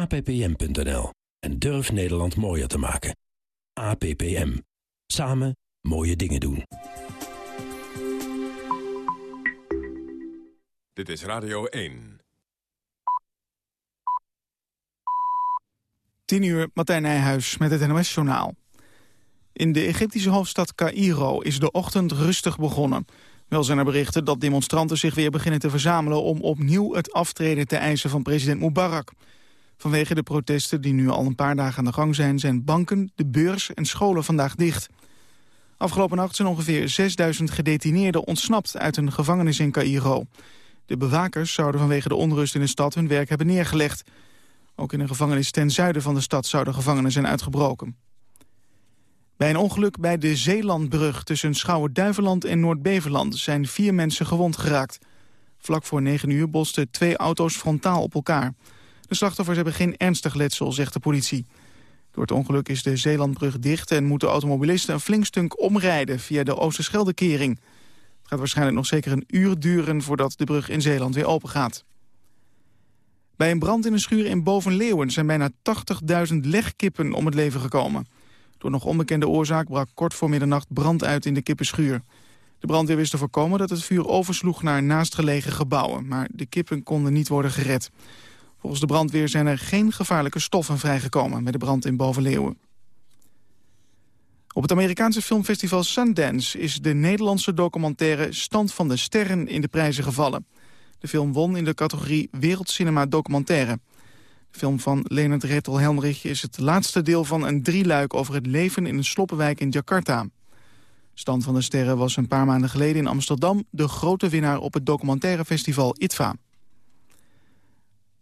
appm.nl en durf Nederland mooier te maken. APPM. Samen mooie dingen doen. Dit is Radio 1. 10 uur, Martijn Nijhuis met het NOS-journaal. In de Egyptische hoofdstad Cairo is de ochtend rustig begonnen. Wel zijn er berichten dat demonstranten zich weer beginnen te verzamelen... om opnieuw het aftreden te eisen van president Mubarak. Vanwege de protesten die nu al een paar dagen aan de gang zijn... zijn banken, de beurs en scholen vandaag dicht. Afgelopen nacht zijn ongeveer 6000 gedetineerden ontsnapt... uit een gevangenis in Cairo. De bewakers zouden vanwege de onrust in de stad hun werk hebben neergelegd. Ook in een gevangenis ten zuiden van de stad zouden gevangenen zijn uitgebroken. Bij een ongeluk bij de Zeelandbrug tussen Schouwen-Duiveland en Noord-Beverland zijn vier mensen gewond geraakt. Vlak voor negen uur bosten twee auto's frontaal op elkaar. De slachtoffers hebben geen ernstig letsel, zegt de politie. Door het ongeluk is de Zeelandbrug dicht en moeten automobilisten een flink stuk omrijden via de Oosterscheldekering. Het gaat waarschijnlijk nog zeker een uur duren voordat de brug in Zeeland weer open gaat. Bij een brand in een schuur in Bovenleeuwen zijn bijna 80.000 legkippen om het leven gekomen. Door nog onbekende oorzaak brak kort voor middernacht brand uit in de kippenschuur. De brandweer wist te voorkomen dat het vuur oversloeg naar naastgelegen gebouwen, maar de kippen konden niet worden gered. Volgens de brandweer zijn er geen gevaarlijke stoffen vrijgekomen met de brand in Bovenleeuwen. Op het Amerikaanse filmfestival Sundance is de Nederlandse documentaire Stand van de Sterren in de prijzen gevallen. De film won in de categorie Wereldcinema Documentaire. De film van Leonard Rettel Helmrich is het laatste deel van een drieluik over het leven in een sloppenwijk in Jakarta. Stand van de Sterren was een paar maanden geleden in Amsterdam de grote winnaar op het documentairefestival ITVA.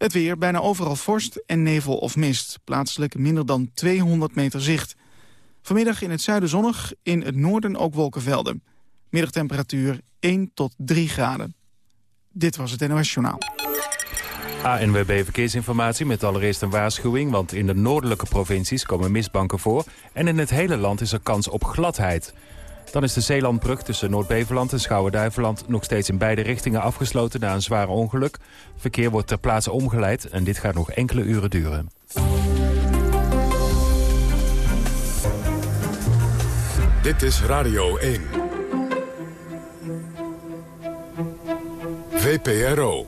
Het weer, bijna overal vorst en nevel of mist. Plaatselijk minder dan 200 meter zicht. Vanmiddag in het zuiden zonnig, in het noorden ook wolkenvelden. Middagtemperatuur 1 tot 3 graden. Dit was het NOS Journaal. ANWB Verkeersinformatie met allereerst een waarschuwing... want in de noordelijke provincies komen mistbanken voor... en in het hele land is er kans op gladheid. Dan is de Zeelandbrug tussen Noord-Beverland en Schouwen-Duiveland... nog steeds in beide richtingen afgesloten na een zware ongeluk. Verkeer wordt ter plaatse omgeleid en dit gaat nog enkele uren duren. Dit is Radio 1. VPRO.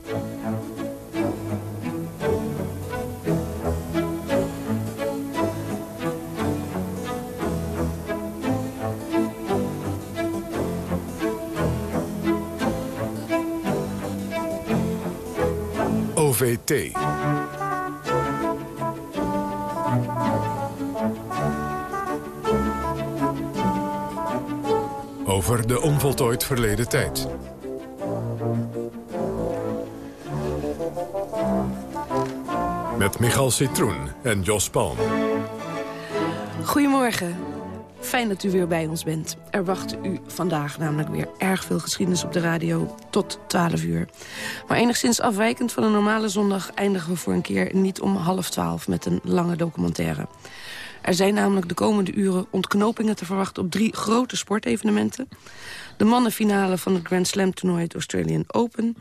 Over de onvoltooid verleden tijd. Met Michal Citroen en Jos Palm. Goedemorgen. Fijn dat u weer bij ons bent. Er wacht u vandaag namelijk weer erg veel geschiedenis op de radio tot 12 uur. Maar enigszins afwijkend van een normale zondag eindigen we voor een keer niet om half twaalf met een lange documentaire. Er zijn namelijk de komende uren ontknopingen te verwachten op drie grote sportevenementen. De mannenfinale van het Grand Slam toernooi het Australian Open.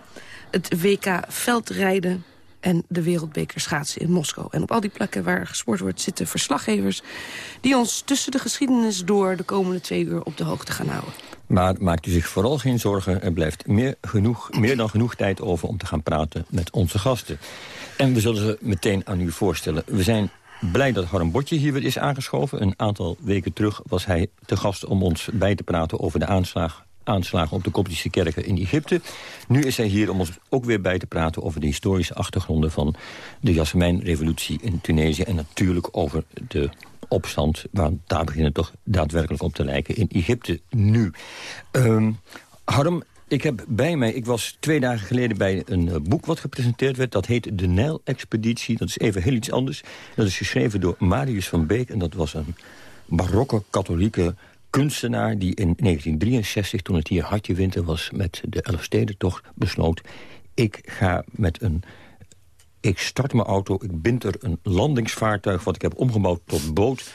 Het WK veldrijden en de wereldbeker schaatsen in Moskou. En op al die plekken waar gesport wordt zitten verslaggevers... die ons tussen de geschiedenis door de komende twee uur op de hoogte gaan houden. Maar maakt u zich vooral geen zorgen. Er blijft meer, genoeg, meer dan genoeg tijd over om te gaan praten met onze gasten. En we zullen ze meteen aan u voorstellen. We zijn blij dat Harm Botje hier weer is aangeschoven. Een aantal weken terug was hij te gast om ons bij te praten over de aanslag aanslagen op de koptische kerken in Egypte. Nu is hij hier om ons ook weer bij te praten over de historische achtergronden van de Jasmijnrevolutie in Tunesië. En natuurlijk over de opstand, want daar beginnen toch daadwerkelijk op te lijken in Egypte nu. Um, Harm, ik heb bij mij, ik was twee dagen geleden bij een eh, boek wat gepresenteerd werd. Dat heet De Nijl-expeditie. Dat is even heel iets anders. Dat is geschreven door Marius van Beek. En dat was een barokke katholieke kunstenaar die in 1963, toen het hier hartje winter was... met de Elfstedentocht besloot... ik ga met een... Ik start mijn auto, ik bind er een landingsvaartuig... wat ik heb omgebouwd tot boot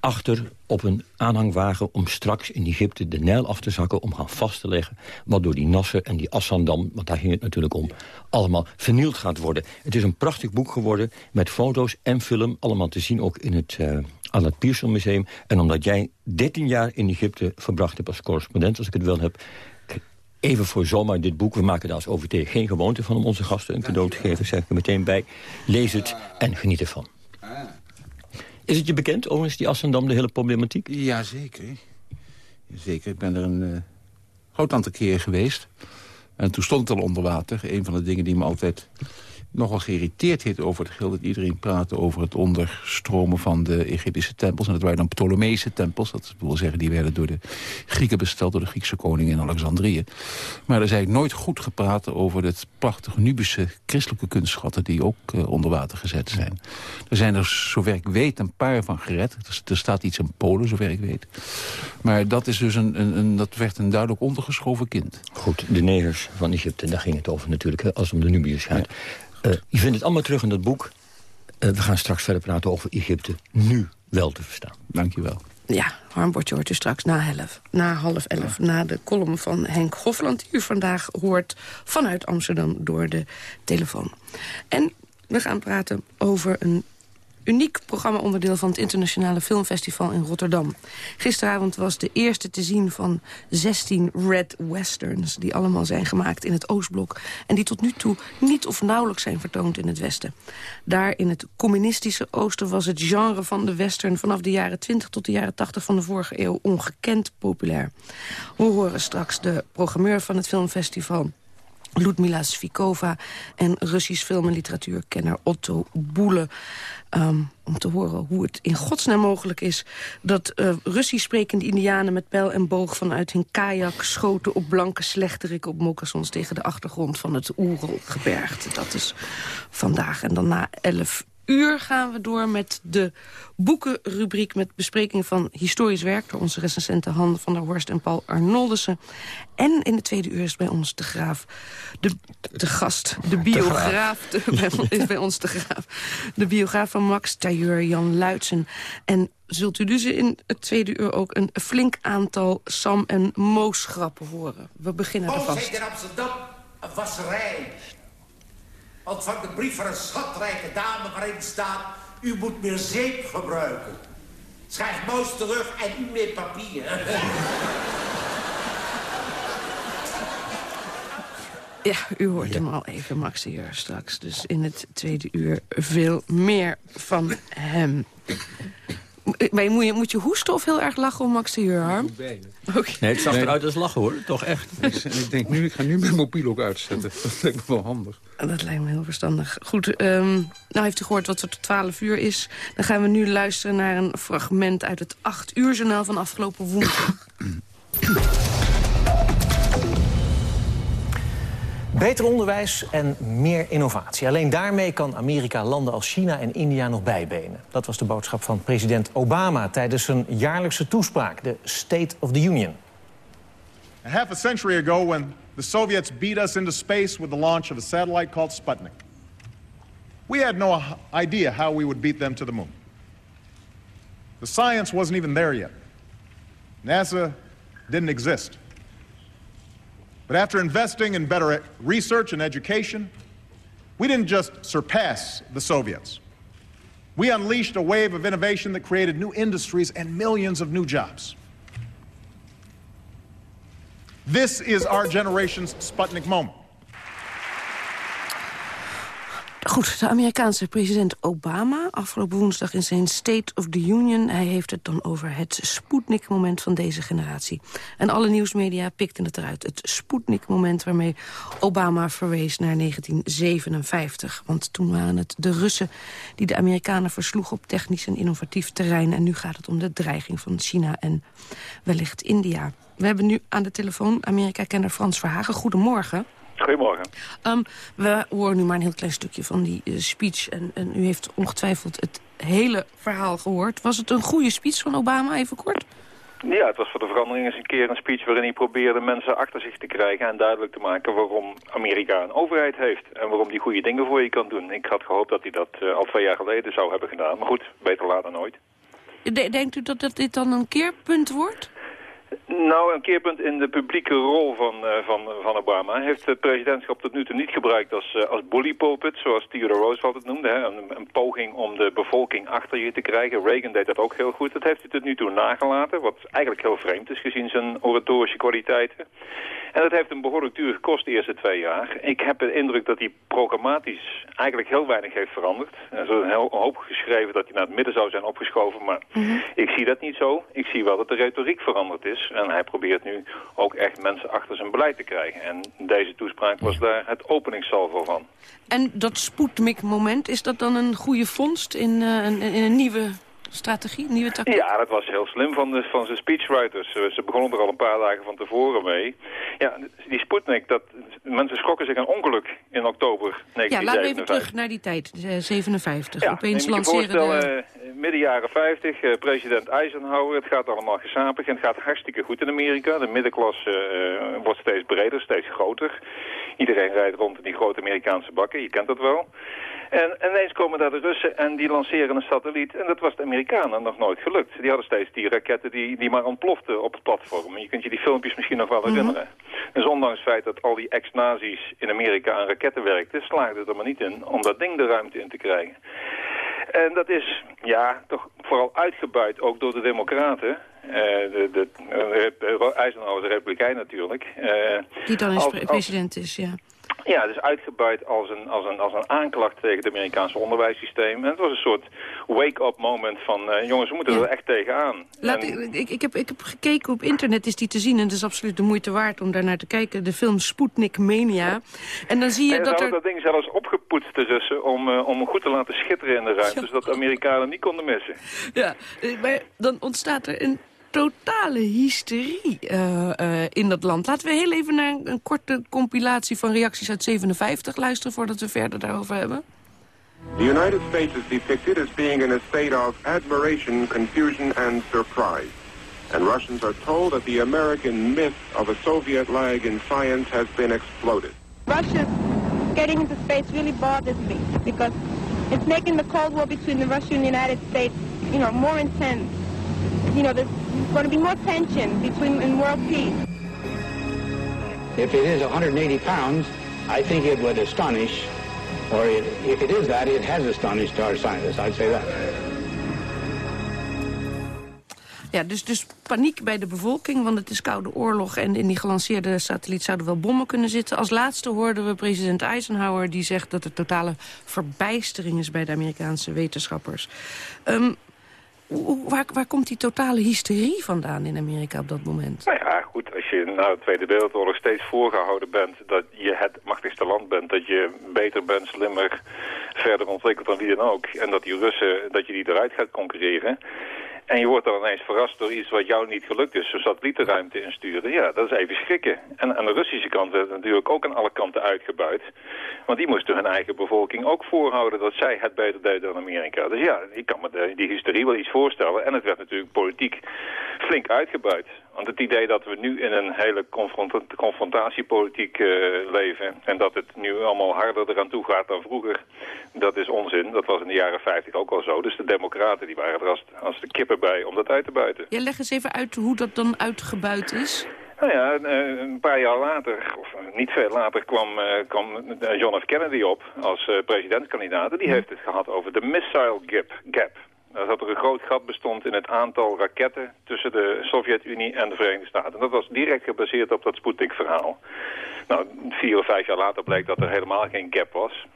achter op een aanhangwagen... om straks in Egypte de Nijl af te zakken... om gaan vast te leggen wat door die Nasser en die Assandam... want daar ging het natuurlijk om, allemaal vernield gaat worden. Het is een prachtig boek geworden met foto's en film... allemaal te zien ook in het uh, Allard Pierson Museum. En omdat jij 13 jaar in Egypte verbracht hebt als correspondent... als ik het wel heb, even voor zomaar dit boek. We maken daar als OVT geen gewoonte van om onze gasten een cadeau te geven. Zeg ik er meteen bij. Lees het en geniet ervan. Is het je bekend, overigens, die Assendam, de hele problematiek? Jazeker. Zeker, ik ben er een uh, groot aantal keren geweest. En toen stond het al onder water. Een van de dingen die me altijd nogal geïrriteerd heeft over het geld... dat iedereen praatte over het onderstromen van de Egyptische tempels. En dat waren dan Ptolemeese tempels. Dat wil zeggen, die werden door de Grieken besteld... door de Griekse koning in Alexandrië. Maar er is eigenlijk nooit goed gepraat over het prachtige Nubische christelijke kunstschatten... die ook uh, onder water gezet zijn. Er zijn er, zover ik weet, een paar van gered. Er, staat iets in Polen, zover ik weet. Maar dat, is dus een, een, een, dat werd een duidelijk ondergeschoven kind. Goed, de negers van Egypte, daar ging het over natuurlijk, hè, als het om de Nubiërs gaat. Uh, je vindt het allemaal terug in dat boek. Uh, we gaan straks verder praten over Egypte. Nu wel te verstaan. Dank je wel. Ja, Harmbordje hoort u straks na, elf, na half elf... na de column van Henk Hofland... die u vandaag hoort vanuit Amsterdam door de telefoon. En we gaan praten over een uniek programma-onderdeel van het Internationale Filmfestival in Rotterdam. Gisteravond was de eerste te zien van 16 Red Westerns... die allemaal zijn gemaakt in het Oostblok... en die tot nu toe niet of nauwelijks zijn vertoond in het Westen. Daar in het communistische Oosten was het genre van de western... vanaf de jaren 20 tot de jaren 80 van de vorige eeuw ongekend populair. We horen straks de programmeur van het filmfestival... Ludmila Svikova en Russisch film- en literatuurkenner Otto Boele. Um, om te horen hoe het in godsnaam mogelijk is... dat uh, Russisch sprekende indianen met pijl en boog vanuit hun kajak... schoten op blanke slechterikken op mokassons... tegen de achtergrond van het Oerelgebergte. Dat is vandaag. En dan na elf uur gaan we door met de boekenrubriek... met bespreking van historisch werk... door onze recensenten Han van der Horst en Paul Arnoldussen. En in de tweede uur is bij ons de graaf, de, de gast, de biograaf... De, bij, is bij ons de graaf, de biograaf van Max Tailleur, Jan Luitsen. En zult u dus in het tweede uur ook een flink aantal Sam- en Moos-grappen horen. We beginnen er vast. in Amsterdam een wasserij ontvangt een brief van een schatrijke dame waarin staat... u moet meer zeep gebruiken. Schrijf Moos terug en u meer papier. Ja, u hoort hem al even, Max hier straks. Dus in het tweede uur veel meer van hem. Maar moet je, moet je hoesten of heel erg lachen om Max de Huur, Harm? Okay. Nee, het zag eruit als lachen, hoor. Toch echt. Ik, ik, denk nu, ik ga nu mijn mobiel ook uitzetten. Dat lijkt me wel handig. Dat lijkt me heel verstandig. Goed, um, nou heeft u gehoord wat er tot 12 uur is. Dan gaan we nu luisteren naar een fragment uit het 8 uur journaal van afgelopen woensdag. Beter onderwijs en meer innovatie. Alleen daarmee kan Amerika landen als China en India nog bijbenen. Dat was de boodschap van president Obama tijdens zijn jaarlijkse toespraak, de State of the Union. A half a century ago when the Soviets beat us into space with the launch of a satellite called Sputnik. We had no idea how we would beat them to the moon. The science wasn't even there yet. NASA didn't exist. But after investing in better research and education, we didn't just surpass the Soviets. We unleashed a wave of innovation that created new industries and millions of new jobs. This is our generation's Sputnik moment. Goed, de Amerikaanse president Obama, afgelopen woensdag in zijn State of the Union... hij heeft het dan over het Sputnik-moment van deze generatie. En alle nieuwsmedia pikten het eruit. Het Sputnik-moment waarmee Obama verwees naar 1957. Want toen waren het de Russen die de Amerikanen versloegen... op technisch en innovatief terrein. En nu gaat het om de dreiging van China en wellicht India. We hebben nu aan de telefoon Amerika-kenner Frans Verhagen. Goedemorgen. Goedemorgen. Um, we horen nu maar een heel klein stukje van die uh, speech. En, en, u heeft ongetwijfeld het hele verhaal gehoord. Was het een goede speech van Obama, even kort? Ja, het was voor de verandering eens een keer een speech waarin hij probeerde mensen achter zich te krijgen en duidelijk te maken waarom Amerika een overheid heeft en waarom die goede dingen voor je kan doen. Ik had gehoopt dat hij dat uh, al twee jaar geleden zou hebben gedaan, maar goed, beter laat dan nooit. denkt u dat, dat dit dan een keerpunt wordt? Nou, een keerpunt in de publieke rol van, uh, van, van Obama. heeft het presidentschap tot nu toe niet gebruikt als, uh, als bully pulpit, zoals Theodore Roosevelt het noemde. Hè? Een, een, poging om de bevolking achter je te krijgen. Reagan deed dat ook heel goed. Dat heeft hij tot nu toe nagelaten, wat eigenlijk heel vreemd is gezien zijn oratorische kwaliteiten. En dat heeft een behoorlijk duur gekost de eerste twee jaar. Ik heb de indruk dat hij programmatisch eigenlijk heel weinig heeft veranderd. Er is een heel hoop geschreven dat hij naar het midden zou zijn opgeschoven, maar mhm. ik zie dat niet zo. Ik zie wel dat de retoriek veranderd is. En hij probeert nu ook echt mensen achter zijn beleid te krijgen. En deze toespraak was daar het openingssalvo van. En dat Sputnik-moment, is dat dan een goede vondst in, uh, in een nieuwe strategie, nieuwe tactiek? Ja, dat was heel slim van, de, van zijn speechwriters. Ze begonnen er al een paar dagen van tevoren mee. Ja, die Sputnik, dat, mensen schrokken zich een ongeluk in oktober 1957. Ja, laten we even terug naar die tijd, 57. Ja, Opeens lanceren de... midden jaren 50, eh, president Eisenhower. Het gaat allemaal gezapig en het gaat hartstikke goed in Amerika. De middenklasse uh, wordt steeds breder, steeds groter. Iedereen rijdt rond in die grote Amerikaanse bakken, je kent dat wel. En ineens komen daar de Russen en die lanceren een satelliet. En dat was de Amerikanen nog nooit gelukt. Die hadden steeds die raketten die, die maar ontploften op het platform. Je kunt je die filmpjes misschien nog wel mhm. herinneren. Dus ondanks het feit dat al die ex-nazi's in Amerika aan raketten werkten... slaagden er maar niet in om dat ding de ruimte in te krijgen. En dat is, ja, toch vooral uitgebuit ook door de democraten. Uh, de, de, de, Eisenhower is een republikein natuurlijk. Uh, Die dan is president is, ja. Ja, dus uitgebuit als een, als, een, als een aanklacht tegen het Amerikaanse onderwijssysteem. En het was een soort wake-up moment van, uh, jongens, we moeten er echt tegenaan. Laat, ik, ik, heb, ik heb gekeken op internet, is die te zien. En het is absoluut de moeite waard om daar naar te kijken. De film Sputnik Mania. En dan zie je en dat er... dat ding zelfs opgepoetst de Russen om, uh, om goed te laten schitteren in de ruimte. Zodat de Amerikanen niet konden missen. Ja, eh, maar dan ontstaat er een totale hysterie uh, uh, in dat land. Laten we heel even naar een, een, korte compilatie van reacties uit 57 luisteren... voordat we verder daarover hebben. The United States is depicted as being in a state of admiration, confusion and surprise. And Russians are told that the American myth of a Soviet lag in science has been exploded. Russia getting into space really bothers me because it's making the Cold War between the Russia and the United States, you know, more intense. You know, there's going to be more tension between in world peace. If it is 180 pounds, I think it would astonish, or it, if it is that, it has astonished our scientists. I'd say that. Ja, dus, dus paniek bij de bevolking, want het is koude oorlog... en in die gelanceerde satelliet zouden wel bommen kunnen zitten. Als laatste hoorden we president Eisenhower die zegt... dat er totale verbijstering is bij de Amerikaanse wetenschappers. Um, Waar, waar komt die totale hysterie vandaan in Amerika op dat moment? Nou ja, goed, als je na de Tweede Wereldoorlog steeds voorgehouden bent... dat je het machtigste land bent, dat je beter bent, slimmer, verder ontwikkeld dan wie dan ook... en dat die Russen, dat je die eruit gaat concurreren... En je wordt dan ineens verrast door iets wat jou niet gelukt is. Zo'n satellietruimte insturen. Ja, dat is even schrikken. En aan de Russische kant werd het natuurlijk ook aan alle kanten uitgebuit. Want die moesten hun eigen bevolking ook voorhouden dat zij het beter deden dan Amerika. Dus ja, ik kan me die hysterie wel iets voorstellen. En het werd natuurlijk politiek flink uitgebuit. Want het idee dat we nu in een hele confrontatiepolitiek uh, leven... en dat het nu allemaal harder eraan toe gaat dan vroeger... dat is onzin. Dat was in de jaren 50 ook al zo. Dus de democraten die waren er als, als de kippen bij om dat uit te buiten. Ja, leg eens even uit hoe dat dan uitgebuit is. Nou ja, eh, een paar jaar later, of niet veel later, kwam, eh, kwam John F. Kennedy op als presidentskandidaat. Die heeft het gehad over de missile gap. gap dat er een groot gat bestond in het aantal raketten tussen de Sovjet-Unie en de Verenigde Staten. En dat was direct gebaseerd op dat Sputnik-verhaal. Nou, vier of vijf jaar later bleek dat er helemaal geen gap was.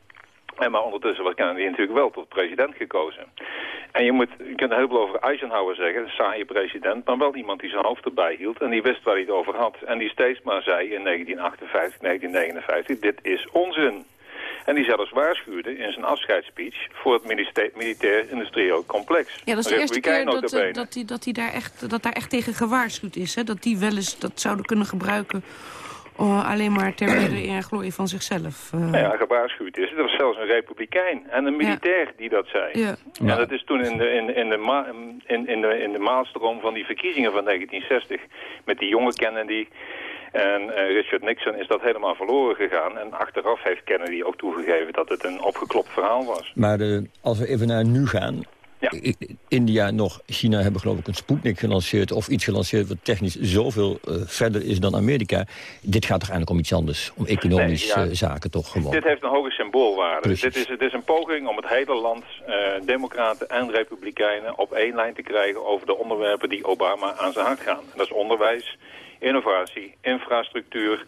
En maar ondertussen was Kennedy natuurlijk wel tot president gekozen. En je, moet, je kunt een heleboel over Eisenhower zeggen, een saaie president, maar wel iemand die zijn hoofd erbij hield en die wist waar hij het over had. En die steeds maar zei in 1958, 1959, dit is onzin. En die zelfs waarschuwde in zijn afscheidsspeech voor het militair-industrieel complex. Ja, dat is de eerste keer dat, uh, dat, die, dat, die daar echt, dat daar echt tegen gewaarschuwd is. Hè? Dat die wel eens dat zouden kunnen gebruiken uh, alleen maar ter en glorie van zichzelf. Uh. Ja, gewaarschuwd is. Er was zelfs een republikein en een militair die dat zei. Ja. En dat is toen in de, in, in, de ma in, in, de, in de maalstroom van die verkiezingen van 1960... met die jonge Kennedy en uh, Richard Nixon is dat helemaal verloren gegaan. En achteraf heeft Kennedy ook toegegeven dat het een opgeklopt verhaal was. Maar de, als we even naar nu gaan... India nog China hebben geloof ik een Sputnik gelanceerd... of iets gelanceerd wat technisch zoveel uh, verder is dan Amerika. Dit gaat toch eigenlijk om iets anders? Om economische nee, zaken toch gewoon? Dit heeft een hoge symboolwaarde. Dit is, het is een poging om het hele land, uh, democraten en republikeinen... op één lijn te krijgen over de onderwerpen die Obama aan zijn hart gaan. dat is onderwijs, innovatie, infrastructuur...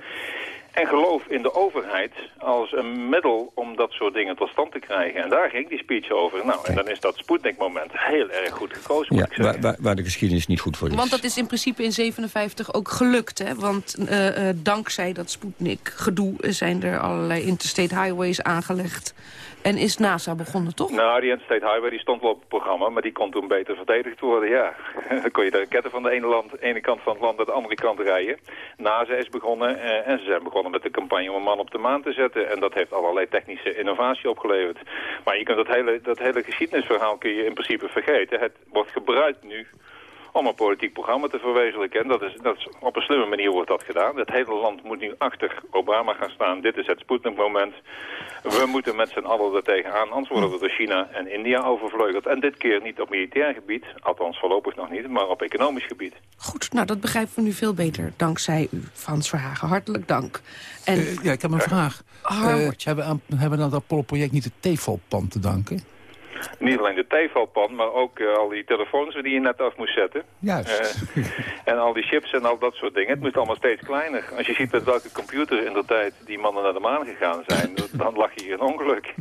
En geloof in de overheid als een middel om dat soort dingen tot stand te krijgen. En daar ging die speech over. Nou, en dan is dat Sputnik-moment heel erg goed gekozen, moet ja, ik zeggen. Waar, waar, de geschiedenis niet goed voor is. Want dat is in principe in 57 ook gelukt, hè? Want uh, uh, dankzij dat Sputnik-gedoe zijn er allerlei interstate highways aangelegd. En is NASA begonnen, toch? Nou, die Interstate Highway die stond wel op het programma, maar die kon toen beter verdedigd worden, ja. Dan kon je de raketten van de ene, land, ene kant van het land naar de andere kant rijden. NASA is begonnen eh, en ze zijn begonnen met de campagne om een man op de maan te zetten. En dat heeft allerlei technische innovatie opgeleverd. Maar je kunt dat hele, dat hele geschiedenisverhaal kun je in principe vergeten. Het wordt gebruikt nu om een politiek programma te verwezenlijken. En dat is, dat is, op een slimme manier wordt dat gedaan. Het hele land moet nu achter Obama gaan staan. Dit is het Sputnik-moment. We moeten met z'n allen er tegenaan, anders worden we door China en India overvleugeld. En dit keer niet op militair gebied, althans voorlopig nog niet, maar op economisch gebied. Goed, nou dat begrijpen we nu veel beter, dankzij u, Frans Verhagen. Hartelijk dank. En... Uh, ja, ik heb een vraag. Uh, hebben, aan, hebben we aan dat Apollo-project niet het T-Volpand te danken? Niet alleen de T-valpan, maar ook uh, al die telefoons die je net af moest zetten. Juist. Uh, en al die chips en al dat soort dingen. Het moet allemaal steeds kleiner. Als je ziet met welke computer in de tijd die mannen naar de maan gegaan zijn, dan lag je hier een ongeluk.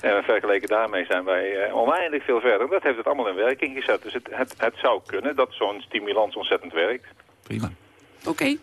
En vergeleken daarmee zijn wij uh, oneindig veel verder. Dat heeft het allemaal in werking gezet. Dus het, het, het zou kunnen dat zo'n stimulans ontzettend werkt. Prima. Oké. Okay.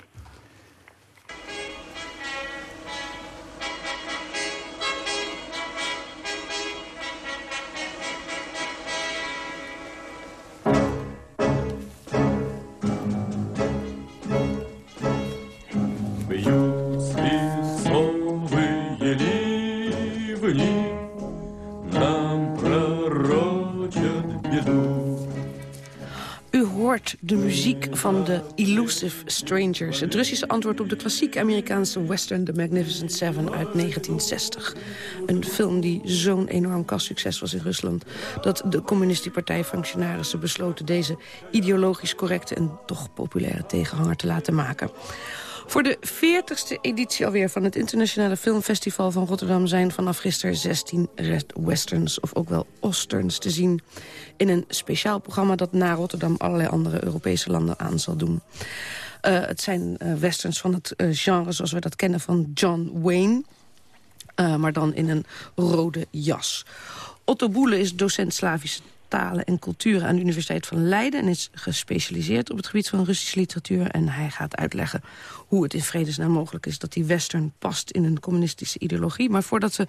De muziek van de Elusive Strangers. Het Russische antwoord op de klassieke Amerikaanse western The Magnificent Seven uit 1960. Een film die zo'n enorm kassucces was in Rusland... dat de communistische partijfunctionarissen besloten... deze ideologisch correcte en toch populaire tegenhanger te laten maken. Voor de 40ste editie alweer van het Internationale Filmfestival van Rotterdam... zijn vanaf gisteren 16 westerns, of ook wel osterns, te zien... in een speciaal programma dat na Rotterdam allerlei andere Europese landen aan zal doen. Uh, het zijn uh, westerns van het uh, genre zoals we dat kennen van John Wayne... maar dan in een rode jas. Otto Boele is docent Slavische talen en culturen aan de Universiteit van Leiden... en is gespecialiseerd op het gebied van Russische literatuur. En hij gaat uitleggen hoe het in vredesnaam mogelijk is... dat die western past in een communistische ideologie. Maar voordat we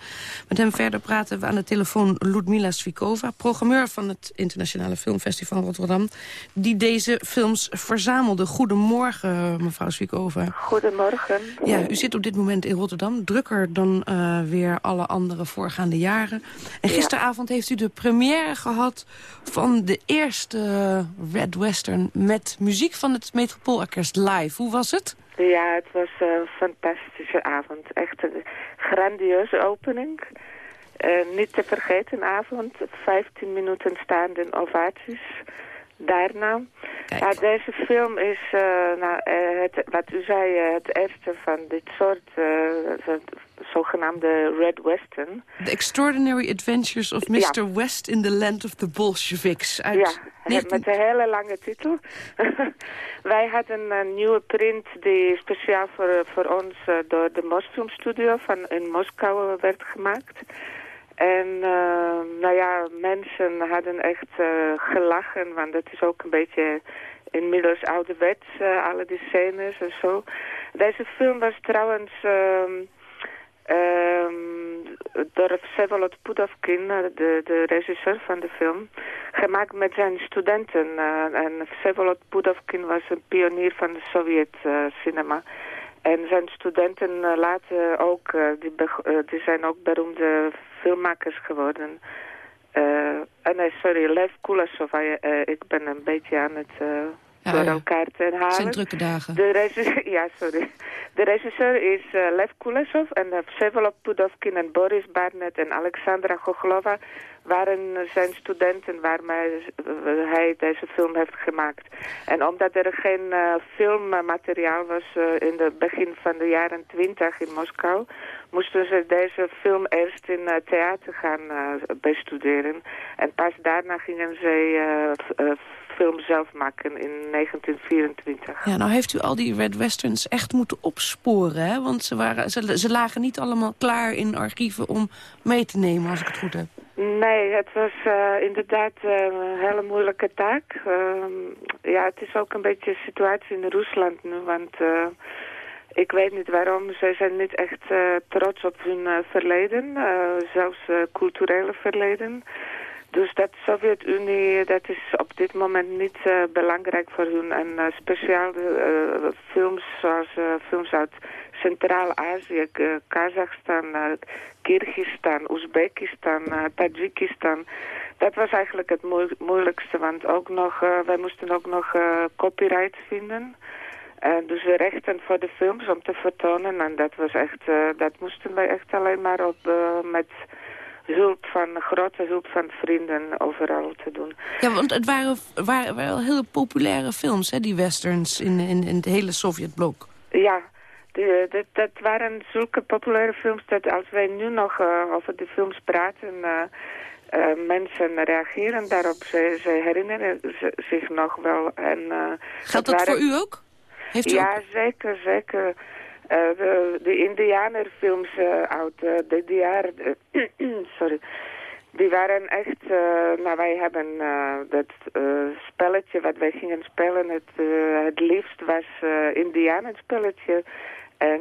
met hem verder praten... we aan de telefoon Ludmila Svikova... programmeur van het Internationale Filmfestival Rotterdam... die deze films verzamelde. Goedemorgen, mevrouw Svikova. Goedemorgen. Ja, u zit op dit moment in Rotterdam. Drukker dan uh, weer alle andere voorgaande jaren. En gisteravond ja. heeft u de première gehad van de eerste Red Western... met muziek van het Metropoolorkest live. Hoe was het? Ja, het was een fantastische avond. Echt een grandieuze opening. Uh, niet te vergeten avond. 15 minuten staande ovaties. Daarna. Ja, deze film is, uh, nou, uh, het, wat u zei, het eerste van dit soort zogenaamde Red Western. The Extraordinary Adventures of Mr. Ja. West in the Land of the Bolsheviks. Uit ja, 19... met een hele lange titel. Wij hadden een nieuwe print die speciaal voor, voor ons uh, door de Mosfilmstudio van in Moskou werd gemaakt. En uh, nou ja, mensen hadden echt uh, gelachen, want het is ook een beetje inmiddels ouderwets, alle die scènes en zo. Deze film was trouwens... Uh, Um, door Vsevolod Pudovkin, de, de regisseur van de film, gemaakt met zijn studenten. Uh, en Vsevolod Pudovkin was een pionier van de Sovjet-cinema. Uh, en zijn studenten uh, later ook, die, zijn ook beroemde filmmakers geworden. en sorry, Lev Kulashov, ik ben een beetje aan het ja, door elkaar te halen. Het zijn drukke dagen. De ja, sorry. De regisseur is uh, Lev Kuleshov en Vsevolod Pudovkin en Boris Barnett en Alexandra Goglova waren zijn studenten waarmee hij deze film heeft gemaakt. En omdat er geen uh, filmmateriaal was in het begin van de jaren twintig in Moskou, moesten ze deze film eerst in uh, theater gaan bestuderen. En pas daarna gingen ze film zelf maken in 1924. Ja, nou heeft u al die Red Westerns echt moeten opsporen, hè? Want ze, waren, ze, ze lagen niet allemaal klaar in archieven om mee te nemen, als ik het goed heb. Nee, het was uh, inderdaad uh, een hele moeilijke taak. Uh, ja, het is ook een beetje de situatie in Rusland nu, want ik weet niet waarom. Zij zijn niet echt trots op hun verleden, zelfs culturele verleden. Dus dat Sovjet-Unie, dat is op dit moment niet uh, belangrijk voor hun. En uh, speciaal uh, films zoals films uit Centraal-Azië, Kazachstan, Kyrgyzstan, Oezbekistan, Tajikistan. Dat was eigenlijk het moeilijkste, want ook nog, wij moesten ook nog copyright vinden. dus de rechten voor de films om te vertonen. En dat was echt, dat moesten wij echt alleen maar op met hulp van, grote hulp van vrienden overal te doen. Ja, want het waren, waren wel heel populaire films, hè, die westerns in, in, in het hele Sovjetblok. Ja, de, de, dat waren zulke populaire films dat als wij nu nog uh, over de films praten... Uh, uh, mensen reageren daarop. Ze, ze herinneren zich nog wel. En, Geldt dat voor u ook? Heeft u ja, ook? zeker, zeker. Uh, de, de indianerfilms uh, uit uh, de jaren... sorry. Die waren echt... nou, wij hebben dat spelletje wat wij gingen spelen... Het, het liefst was indianenspelletje. En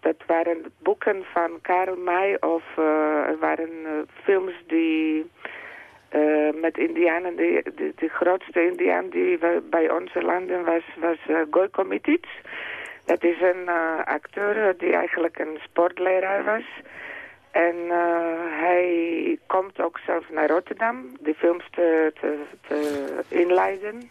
dat waren boeken van Karel May... of er waren films die... met indianen, de, de, grootste indiaan die bij onze landen was, was uh, Mitic. Dat is een uh, acteur die eigenlijk een sportleraar was. En uh, hij komt ook zelf naar Rotterdam de films te, te, te inleiden.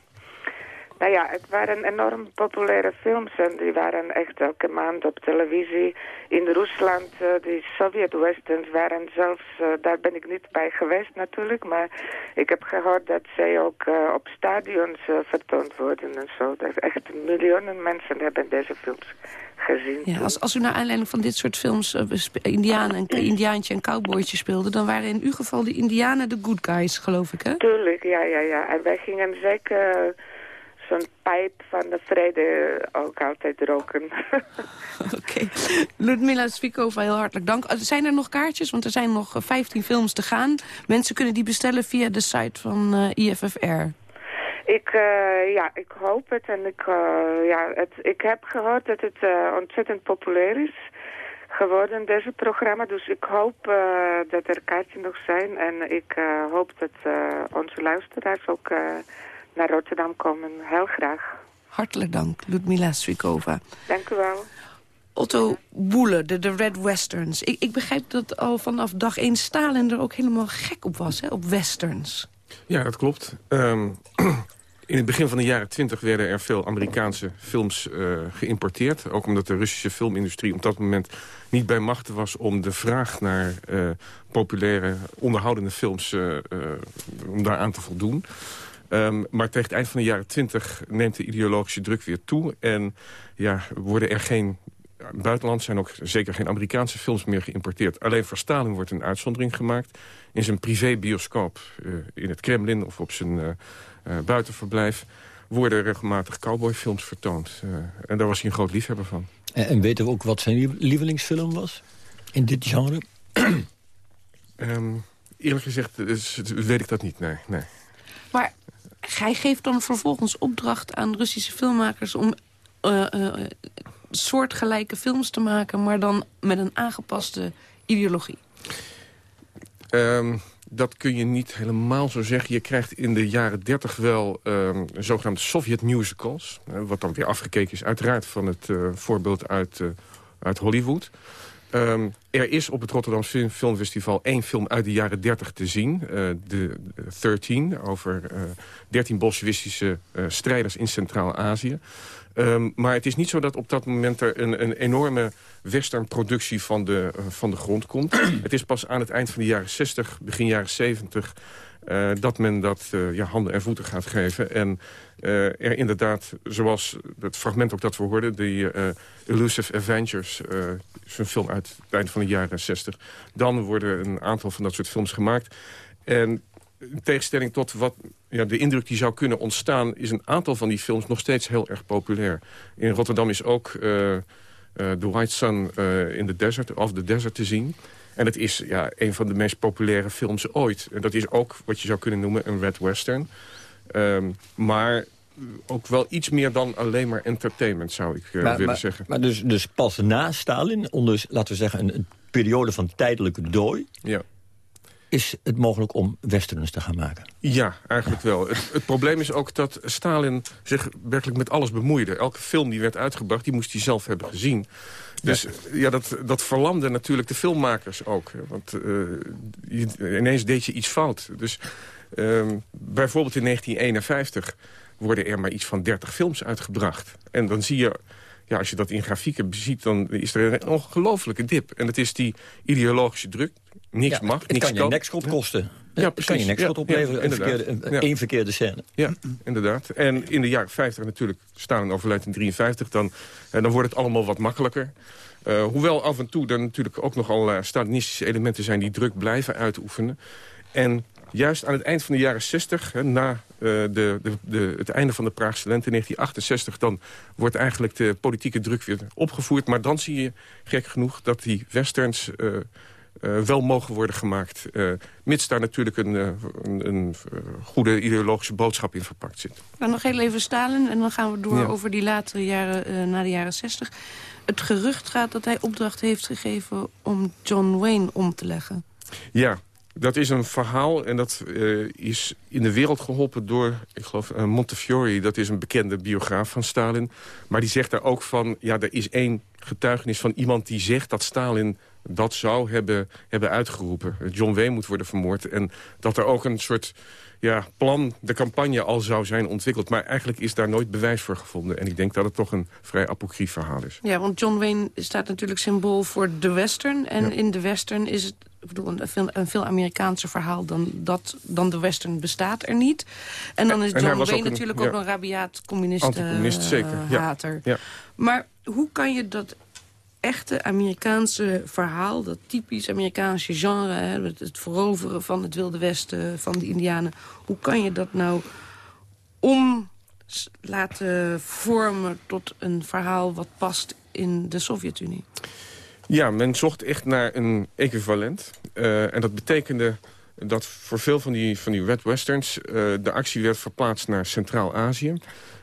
Nou ja, het waren enorm populaire films en die waren echt elke maand op televisie. In Rusland, uh, die Sovjet-westerns waren zelfs, uh, daar ben ik niet bij geweest natuurlijk, maar ik heb gehoord dat zij ook uh, op stadions vertoond worden en zo. Dat echt miljoenen mensen hebben deze films gezien. Ja, als, als u naar aanleiding van dit soort films Indianen en, Indiaantje en cowboytje speelde, dan waren in uw geval die Indianen de good guys, geloof ik, hè? Tuurlijk, ja, ja, ja. En wij gingen zeker zo'n pijp van de vrede ook altijd roken. Oké. Okay. Ludmila Svikova, heel hartelijk dank. Zijn er nog kaartjes? Want er zijn nog 15 films te gaan. Mensen kunnen die bestellen via de site van uh, IFFR. Ik, uh, ja, ik hoop het. En ik, uh, ja, het, ik heb gehoord dat het ontzettend populair is geworden, deze programma. Dus ik hoop dat er kaartjes nog zijn. En ik hoop dat onze luisteraars ook naar Rotterdam komen. Heel graag. Hartelijk dank, Ludmila Swikova. Dank u wel. Otto Boele, de, de Red Westerns. Ik, ik begrijp dat al vanaf dag 1 Stalin er ook helemaal gek op was, hè, op westerns. Ja, dat klopt. Um, in het begin van de jaren 20 werden er veel Amerikaanse films uh, geïmporteerd. Ook omdat de Russische filmindustrie op dat moment niet bij machten was... om de vraag naar uh, populaire, onderhoudende films uh, om daar aan te voldoen. Um, maar tegen het eind van de jaren twintig neemt de ideologische druk weer toe. En ja, worden er geen... Buitenland zijn ook zeker geen Amerikaanse films meer geïmporteerd. Alleen voor Stalin wordt een uitzondering gemaakt. In zijn privébioscoop uh, in het Kremlin of op zijn uh, uh, buitenverblijf... worden regelmatig cowboyfilms vertoond. en daar was hij een groot liefhebber van. En, en weten we ook wat zijn lievelingsfilm was in dit genre? um, eerlijk gezegd weet ik dat niet, nee. nee. Maar hij geeft dan vervolgens opdracht aan Russische filmmakers... om uh, uh, soortgelijke films te maken, maar dan met een aangepaste ideologie. Um, dat kun je niet helemaal zo zeggen. Je krijgt in de jaren dertig wel um, zogenaamde Sovjet-musicals... Uh, wat dan weer afgekeken is uiteraard van het voorbeeld uit, uit Hollywood... Ehm, er is op het Rotterdam Filmfestival één film uit de jaren 30 te zien. Uh, de 13, over uh, 13 bolsjewistische strijders in Centraal-Azië. Um, maar het is niet zo dat op dat moment er een, een enorme westernproductie van de, van de grond komt. het is pas aan het eind van de jaren 60, begin jaren 70... Uh, dat men dat uh, ja, handen en voeten gaat geven. En uh, er inderdaad, zoals het fragment ook dat we hoorden... die Elusive Avengers, is een film uit het eind van de jaren 60... dan worden een aantal van dat soort films gemaakt. En in tegenstelling tot wat ja, de indruk die zou kunnen ontstaan... is een aantal van die films nog steeds heel erg populair. In Rotterdam is ook The White Sun in the Desert, of the Desert te zien. En het is ja, een van de meest populaire films ooit. En dat is ook wat je zou kunnen noemen een red western. Um, maar ook wel iets meer dan alleen maar entertainment, zou ik uh, maar, willen maar, zeggen. Maar dus, dus pas na Stalin, onder, laten we zeggen, een, een periode van tijdelijke dooi... Ja is het mogelijk om westerns te gaan maken? Ja, eigenlijk wel. Het, het, probleem is ook dat Stalin zich werkelijk met alles bemoeide. Elke film die werd uitgebracht, die moest hij zelf hebben gezien. Dus ja, ja dat, dat verlamde natuurlijk de filmmakers ook. Want uh, je, ineens deed je iets fout. Dus uh, bijvoorbeeld in 1951 worden er maar iets van 30 films uitgebracht. En dan zie je ja, als je dat in grafieken ziet, dan is er een ongelofelijke dip. En het is die ideologische druk. Niks ja, mag, het niks kan je nekschot kosten. Ja, het kan je nekschot ja, opleveren, een, verkeerde, een, verkeerde scène. Ja, inderdaad. En in de jaren 50 natuurlijk, staan overlijdt in 53, dan, en dan wordt het allemaal wat makkelijker. Uh, hoewel af en toe er natuurlijk ook nogal uh, Stalinistische elementen zijn... die druk blijven uitoefenen. En juist aan het eind van de jaren 60, hè, na uh, de, de, de, het einde van de Praagse lente in 1968... dan wordt eigenlijk de politieke druk weer opgevoerd. Maar dan zie je, gek genoeg, dat die westerns... Uh, uh, wel mogen worden gemaakt. Uh, mits daar natuurlijk een, uh, een, een goede ideologische boodschap in verpakt zit. Maar nog heel even Stalin en dan gaan we door Ja. over die latere jaren, na de jaren 60. Het gerucht gaat dat hij opdracht heeft gegeven om John Wayne om te leggen. Ja, dat is een verhaal en dat uh, is in de wereld geholpen door, ik geloof, uh, Montefiore. Dat is een bekende biograaf van Stalin. Maar die zegt daar ook van, ja, er is één getuigenis van iemand die zegt dat Stalin dat zou hebben, hebben uitgeroepen. John Wayne moet worden vermoord. En dat er ook een soort ja, plan, de campagne al zou zijn ontwikkeld. Maar eigenlijk is daar nooit bewijs voor gevonden. En ik denk dat het toch een vrij apocrief verhaal is. Ja, want John Wayne staat natuurlijk symbool voor de western. En Ja. in de western is het ik bedoel, een veel, een veel Amerikaanse verhaal dan, dat, dan de western bestaat er niet. En dan is John Wayne natuurlijk ja. ook een rabiaat communist, Anticommunist, eh, zeker. Ja. hater. Ja. Maar hoe kan je dat echte Amerikaanse verhaal... dat typisch Amerikaanse genre, hè, het, veroveren van het Wilde Westen... van de Indianen, hoe kan je dat nou om laten vormen tot een verhaal... wat past in de Sovjet-Unie? Ja, men zocht echt naar een equivalent. Eh, en dat betekende dat voor veel van die, van die Red Westerns... eh, de actie werd verplaatst naar Centraal-Azië.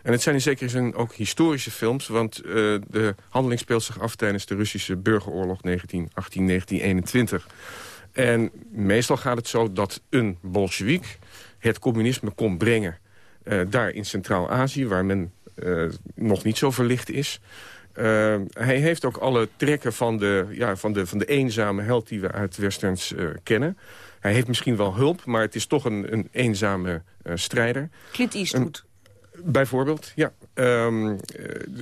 En het zijn in zekere zin ook historische films... want eh, de handeling speelt zich af tijdens de Russische burgeroorlog 1918-1921. En meestal gaat het zo dat een bolsjewik het communisme kon brengen... daar in Centraal-Azië, waar men nog niet zo verlicht is... Uh, hij heeft ook alle trekken van de, ja, van, de, van de eenzame held die we uit westerns uh, kennen. Hij heeft misschien wel hulp, maar het is toch een, een eenzame uh, strijder. Clint Eastwood. Een, bijvoorbeeld, ja. Um,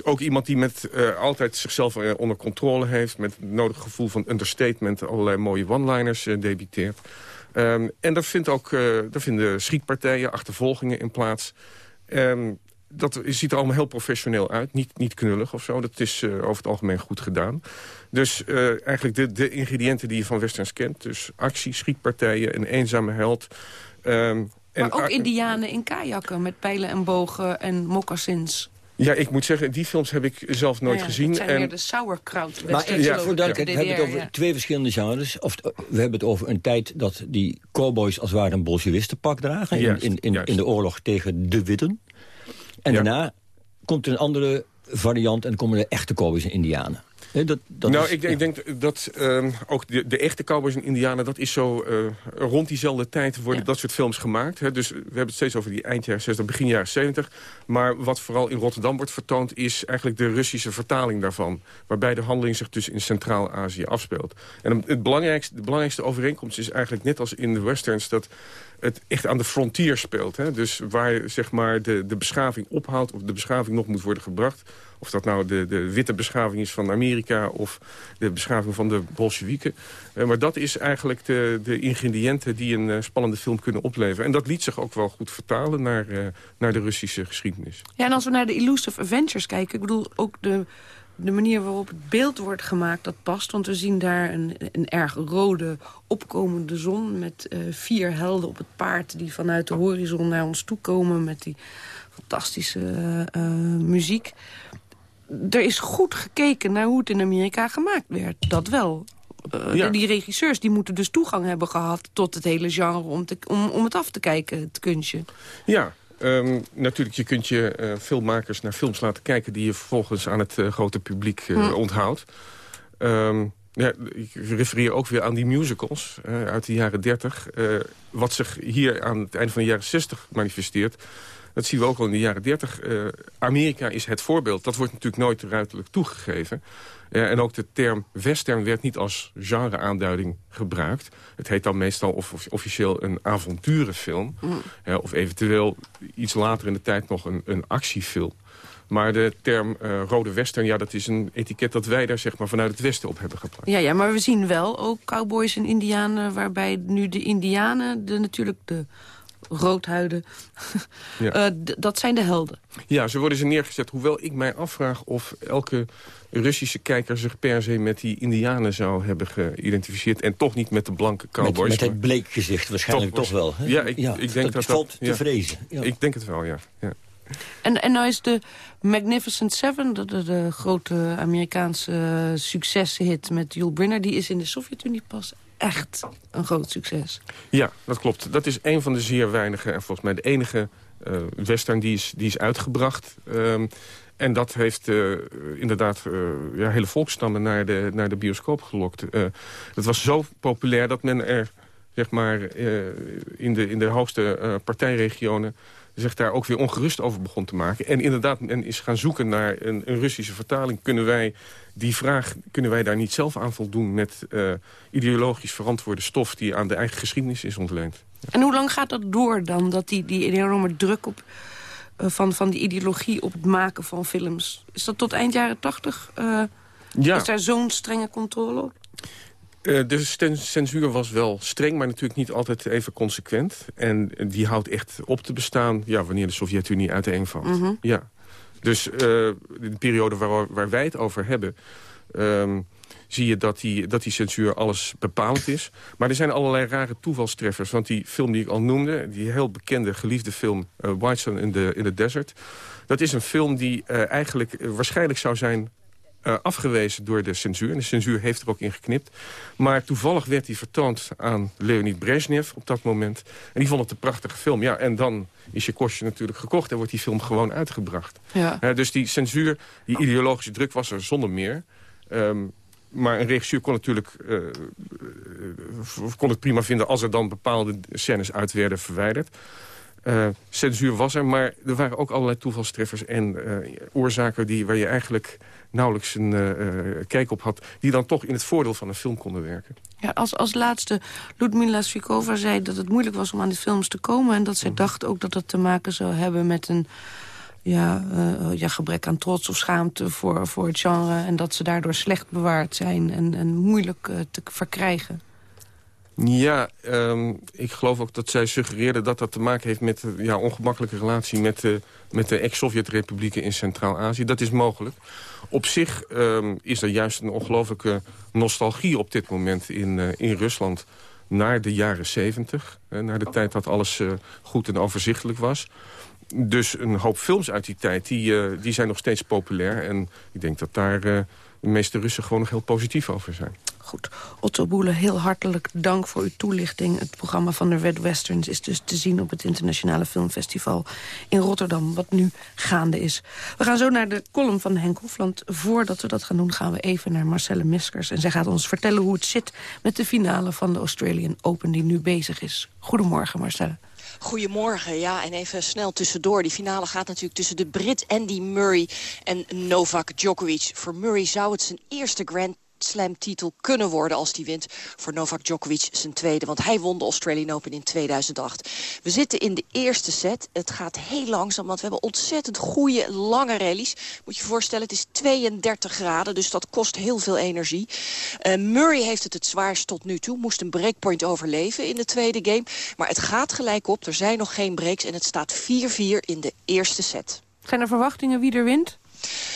ook iemand die met altijd zichzelf onder controle heeft... met het nodige gevoel van understatement... allerlei mooie one-liners debiteert. Um, en daar, vindt ook, daar vinden schietpartijen, achtervolgingen in plaats... Um, dat ziet er allemaal heel professioneel uit. Niet, niet knullig of zo. Dat is uh, over het algemeen goed gedaan. Dus uh, eigenlijk de, de ingrediënten die je van westerns kent. Dus actie, schietpartijen, een eenzame held. Um, maar ook indianen in kajakken met pijlen en bogen en moccasins. Ja, ik moet zeggen, die films heb ik zelf nooit ja, gezien. Het zijn en... meer de sauerkraut. Maar ja, voor duidelijkheid, we hebben het over ja. twee verschillende genres. Of we hebben het over een tijd dat die cowboys als het ware een bolsjewistenpak dragen... Juist, in, in, juist. in de oorlog tegen de witten. En Ja. daarna komt er een andere variant en dan komen de echte cowboys en indianen. dat, dat nou, is, ik, ik, denk dat um, ook de, de, echte cowboys en indianen... dat is zo uh, rond diezelfde tijd worden ja. dat soort films gemaakt. Hè. Dus we hebben het steeds over die eind jaren 60, begin jaren 70. Maar wat vooral in Rotterdam wordt vertoond... is eigenlijk de Russische vertaling daarvan. Waarbij de handeling zich dus in Centraal-Azië afspeelt. En het belangrijkste, de belangrijkste overeenkomst is eigenlijk net als in de westerns... dat het echt aan de frontier speelt. Hè? Dus waar zeg maar, de, de beschaving ophoudt of de beschaving nog moet worden gebracht. Of dat nou de, de witte beschaving is van Amerika of de beschaving van de Bolsjewieken. Uh, maar dat is eigenlijk de, de ingrediënten die een uh, spannende film kunnen opleveren. En dat liet zich ook wel goed vertalen naar, uh, naar de Russische geschiedenis. Ja, en als we naar de Elusive Adventures kijken... ik bedoel, ook de de manier waarop het beeld wordt gemaakt, dat past. Want we zien daar een, een erg rode opkomende zon... met uh, vier helden op het paard die vanuit de horizon naar ons toe komen... met die fantastische uh, uh, muziek. Er is goed gekeken naar hoe het in Amerika gemaakt werd. Dat wel. Ja. Die regisseurs die moeten dus toegang hebben gehad tot het hele genre... om, te, om, om het af te kijken, het kunstje. Ja, Um, natuurlijk, je kunt je uh, filmmakers naar films laten kijken... die je vervolgens aan het uh, grote publiek uh, hm. onthoudt. Um, ja, ik refereer ook weer aan die musicals uit de jaren 30. wat zich hier aan het einde van de jaren 60 manifesteert... dat zien we ook al in de jaren 30. Amerika is het voorbeeld. Dat wordt natuurlijk nooit ruiterlijk toegegeven. Uh, en ook de term western werd niet als genre-aanduiding gebruikt. Het heet dan meestal of, officieel een avonturenfilm. Mm. Uh, of eventueel iets later in de tijd nog een, een actiefilm. Maar de term uh, rode western, ja, dat is een etiket dat wij daar zeg maar, vanuit het westen op hebben geplakt. Ja, ja, maar we zien wel ook cowboys en indianen... waarbij nu de indianen de, natuurlijk de roodhuiden. Ja. uh, dat zijn de helden. Ja, ze worden ze neergezet. Hoewel ik mij afvraag of elke Russische kijker zich per se met die indianen zou hebben geïdentificeerd... en toch niet met de blanke cowboys. Met, met het bleek gezicht waarschijnlijk toch, toch wel. Hè? Ja, ik, ja, ik denk dat, dat valt dat, te vrezen. Ja. Ik denk het wel, ja. ja. En, en nou is de Magnificent Seven, de, de, de grote Amerikaanse succeshit met Yul Brynner... die is in de Sovjet-Unie pas echt een groot succes. Ja, dat klopt. Dat is een van de zeer weinige en volgens mij de enige uh, western die is, die is uitgebracht. Um, en dat heeft uh, inderdaad uh, ja, hele volkstammen naar de, naar de bioscoop gelokt. Het was zo populair dat men er zeg maar, in, de, in de hoogste partijregionen zich daar ook weer ongerust over begon te maken. En inderdaad, men is gaan zoeken naar een, een Russische vertaling. Kunnen wij die vraag, kunnen wij daar niet zelf aan voldoen... met ideologisch verantwoorde stof die aan de eigen geschiedenis is ontleend? En hoe lang gaat dat door dan, dat die, die enorme druk op van, van die ideologie op het maken van films. Is dat tot eind jaren tachtig? Uh, ja. Is daar zo'n strenge controle op? Uh, de censuur was wel streng, maar natuurlijk niet altijd even consequent. En die houdt echt op te bestaan ja, wanneer de Sovjet-Unie uiteenvalt. Mm -hmm. ja. Dus uh, de periode waar, waar wij het over hebben... Um, zie je dat die, dat die censuur alles bepalend is. Maar er zijn allerlei rare toevalstreffers. Want die film die ik al noemde, die heel bekende, geliefde film... Uh, White Sun in the, in the Desert... dat is een film die uh, eigenlijk waarschijnlijk zou zijn uh, afgewezen door de censuur. En de censuur heeft er ook in geknipt. Maar toevallig werd die vertoond aan Leonid Brezhnev op dat moment. En die vond het een prachtige film. Ja, en dan is je kostje natuurlijk gekocht en wordt die film gewoon uitgebracht. Ja. Uh, dus die censuur, die ideologische druk was er zonder meer. Um, maar een regisseur kon natuurlijk uh, kon het prima vinden... als er dan bepaalde scènes uit werden verwijderd. Uh, censuur was er, maar er waren ook allerlei toevalstreffers... en uh, oorzaken die, waar je eigenlijk nauwelijks een uh, kijk op had... die dan toch in het voordeel van een film konden werken. Ja, als, als laatste, Ludmila Svikova zei dat het moeilijk was om aan de films te komen... en dat zij mm. dacht ook dat dat te maken zou hebben met een ja, uh, ja, gebrek aan trots of schaamte voor, voor het genre... en dat ze daardoor slecht bewaard zijn en, en moeilijk uh, te verkrijgen. Ja, um, ik geloof ook dat zij suggereerde dat dat te maken heeft met de ja, ongemakkelijke relatie met de, met de ex-Sovjet-republieken in Centraal-Azië. Dat is mogelijk. Op zich um, is er juist een ongelooflijke nostalgie op dit moment in, uh, in Rusland naar de jaren zeventig. naar de tijd dat alles goed en overzichtelijk was. Dus een hoop films uit die tijd, die, die zijn nog steeds populair. En ik denk dat daar de meeste Russen gewoon nog heel positief over zijn. Goed, Otto Boele, heel hartelijk dank voor uw toelichting. Het programma van de Red Westerns is dus te zien op het Internationale Filmfestival in Rotterdam, wat nu gaande is. We gaan zo naar de column van Henk Hofland. Voordat we dat gaan doen, gaan we even naar Marcelle Miskers. En zij gaat ons vertellen hoe het zit met de finale van de Australian Open die nu bezig is. Goedemorgen, Marcelle. Goedemorgen, ja, en even snel tussendoor. Die finale gaat natuurlijk tussen de Brit Andy Murray en Novak Djokovic. Voor Murray zou het zijn eerste Grand Slam-titel kunnen worden als hij wint voor Novak Djokovic zijn tweede. Want hij won de Australian Open in 2008. We zitten in de eerste set. Het gaat heel langzaam, want we hebben ontzettend goede, lange rallies. Moet je je voorstellen, het is 32 graden, dus dat kost heel veel energie. Uh, Murray heeft het het zwaarst tot nu toe. Moest een breakpoint overleven in de tweede game. Maar het gaat gelijk op, er zijn nog geen breaks en het staat 4-4 in de eerste set. Zijn er verwachtingen wie er wint?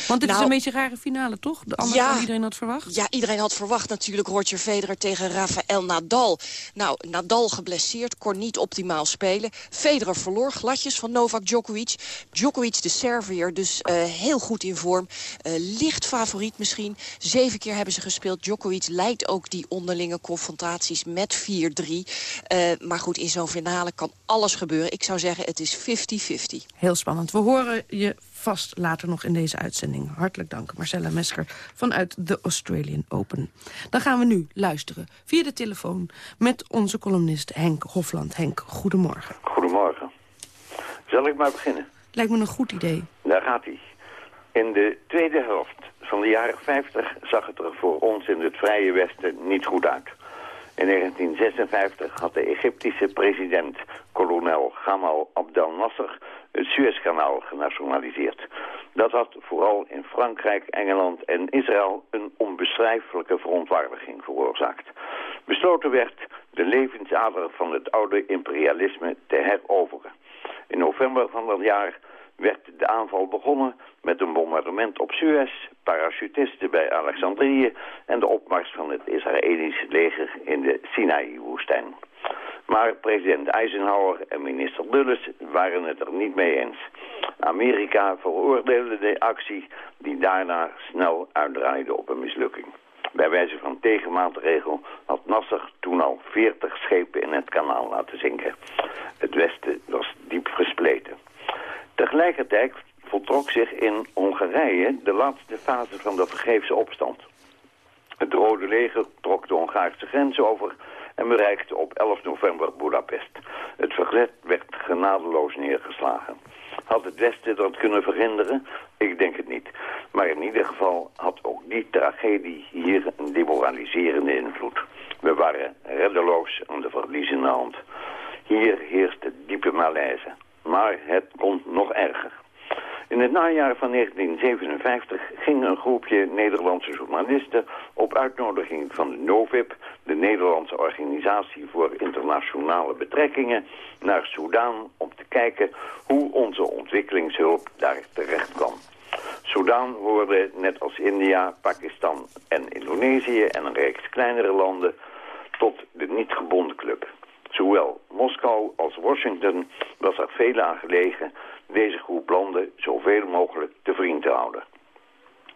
Want dit is nou, een beetje een rare finale, toch? De andere ja, iedereen had verwacht? Ja, iedereen had verwacht natuurlijk Roger Federer tegen Rafael Nadal. Nou, Nadal geblesseerd, kon niet optimaal spelen. Federer verloor gladjes van Novak Djokovic. Djokovic de Servier, dus uh, heel goed in vorm. Uh, licht favoriet misschien. Zeven keer hebben ze gespeeld. Djokovic leidt ook die onderlinge confrontaties met 4-3. Uh, maar goed, in zo'n finale kan alles gebeuren. Ik zou zeggen, het is 50-50. Heel spannend. We horen je vast later nog in deze uitzending. Hartelijk dank, Marcella Mesker vanuit de Australian Open. Dan gaan we nu luisteren via de telefoon met onze columnist Henk Hofland. Henk, goedemorgen. Goedemorgen. Zal ik maar beginnen? Lijkt me een goed idee. Daar gaat hij. In de tweede helft van de jaren 50 zag het er voor ons in het Vrije Westen niet goed uit. In 1956 had de Egyptische president, kolonel Gamal Abdel Nasser, het Suezkanaal genationaliseerd. Dat had vooral in Frankrijk, Engeland en Israël een onbeschrijfelijke verontwaardiging veroorzaakt. Besloten werd de levensader van het oude imperialisme te heroveren. In november van dat jaar werd de aanval begonnen met een bombardement op Suez, parachutisten bij Alexandrië en de opmars van het Israëlische leger in de Sinaï-woestijn. Maar president Eisenhower en minister Dulles waren het er niet mee eens. Amerika veroordeelde de actie die daarna snel uitdraaide op een mislukking. Bij wijze van tegenmaatregel had Nasser toen al 40 schepen in het kanaal laten zinken. Het Westen was diep gespleten. Tegelijkertijd voltrok zich in Hongarije de laatste fase van de vergeefse opstand. Het Rode Leger trok de Hongaarse grens over en bereikte op 11 november Budapest. Het verzet werd genadeloos neergeslagen. Had het Westen dat kunnen verhinderen? Ik denk het niet. Maar in ieder geval had ook die tragedie hier een demoraliserende invloed. We waren reddeloos aan de verliezende hand. Hier heerste diepe malaise. Maar het komt nog erger. In het najaar van 1957 ging een groepje Nederlandse journalisten op uitnodiging van de NOVIP, de Nederlandse Organisatie voor Internationale Betrekkingen, naar Soudaan om te kijken hoe onze ontwikkelingshulp daar terecht kwam. Soudaan hoorde net als India, Pakistan en Indonesië en een reeks kleinere landen tot de niet-gebonden club. Zowel Moskou als Washington was er veel aan gelegen deze groep landen zoveel mogelijk te vriend te houden.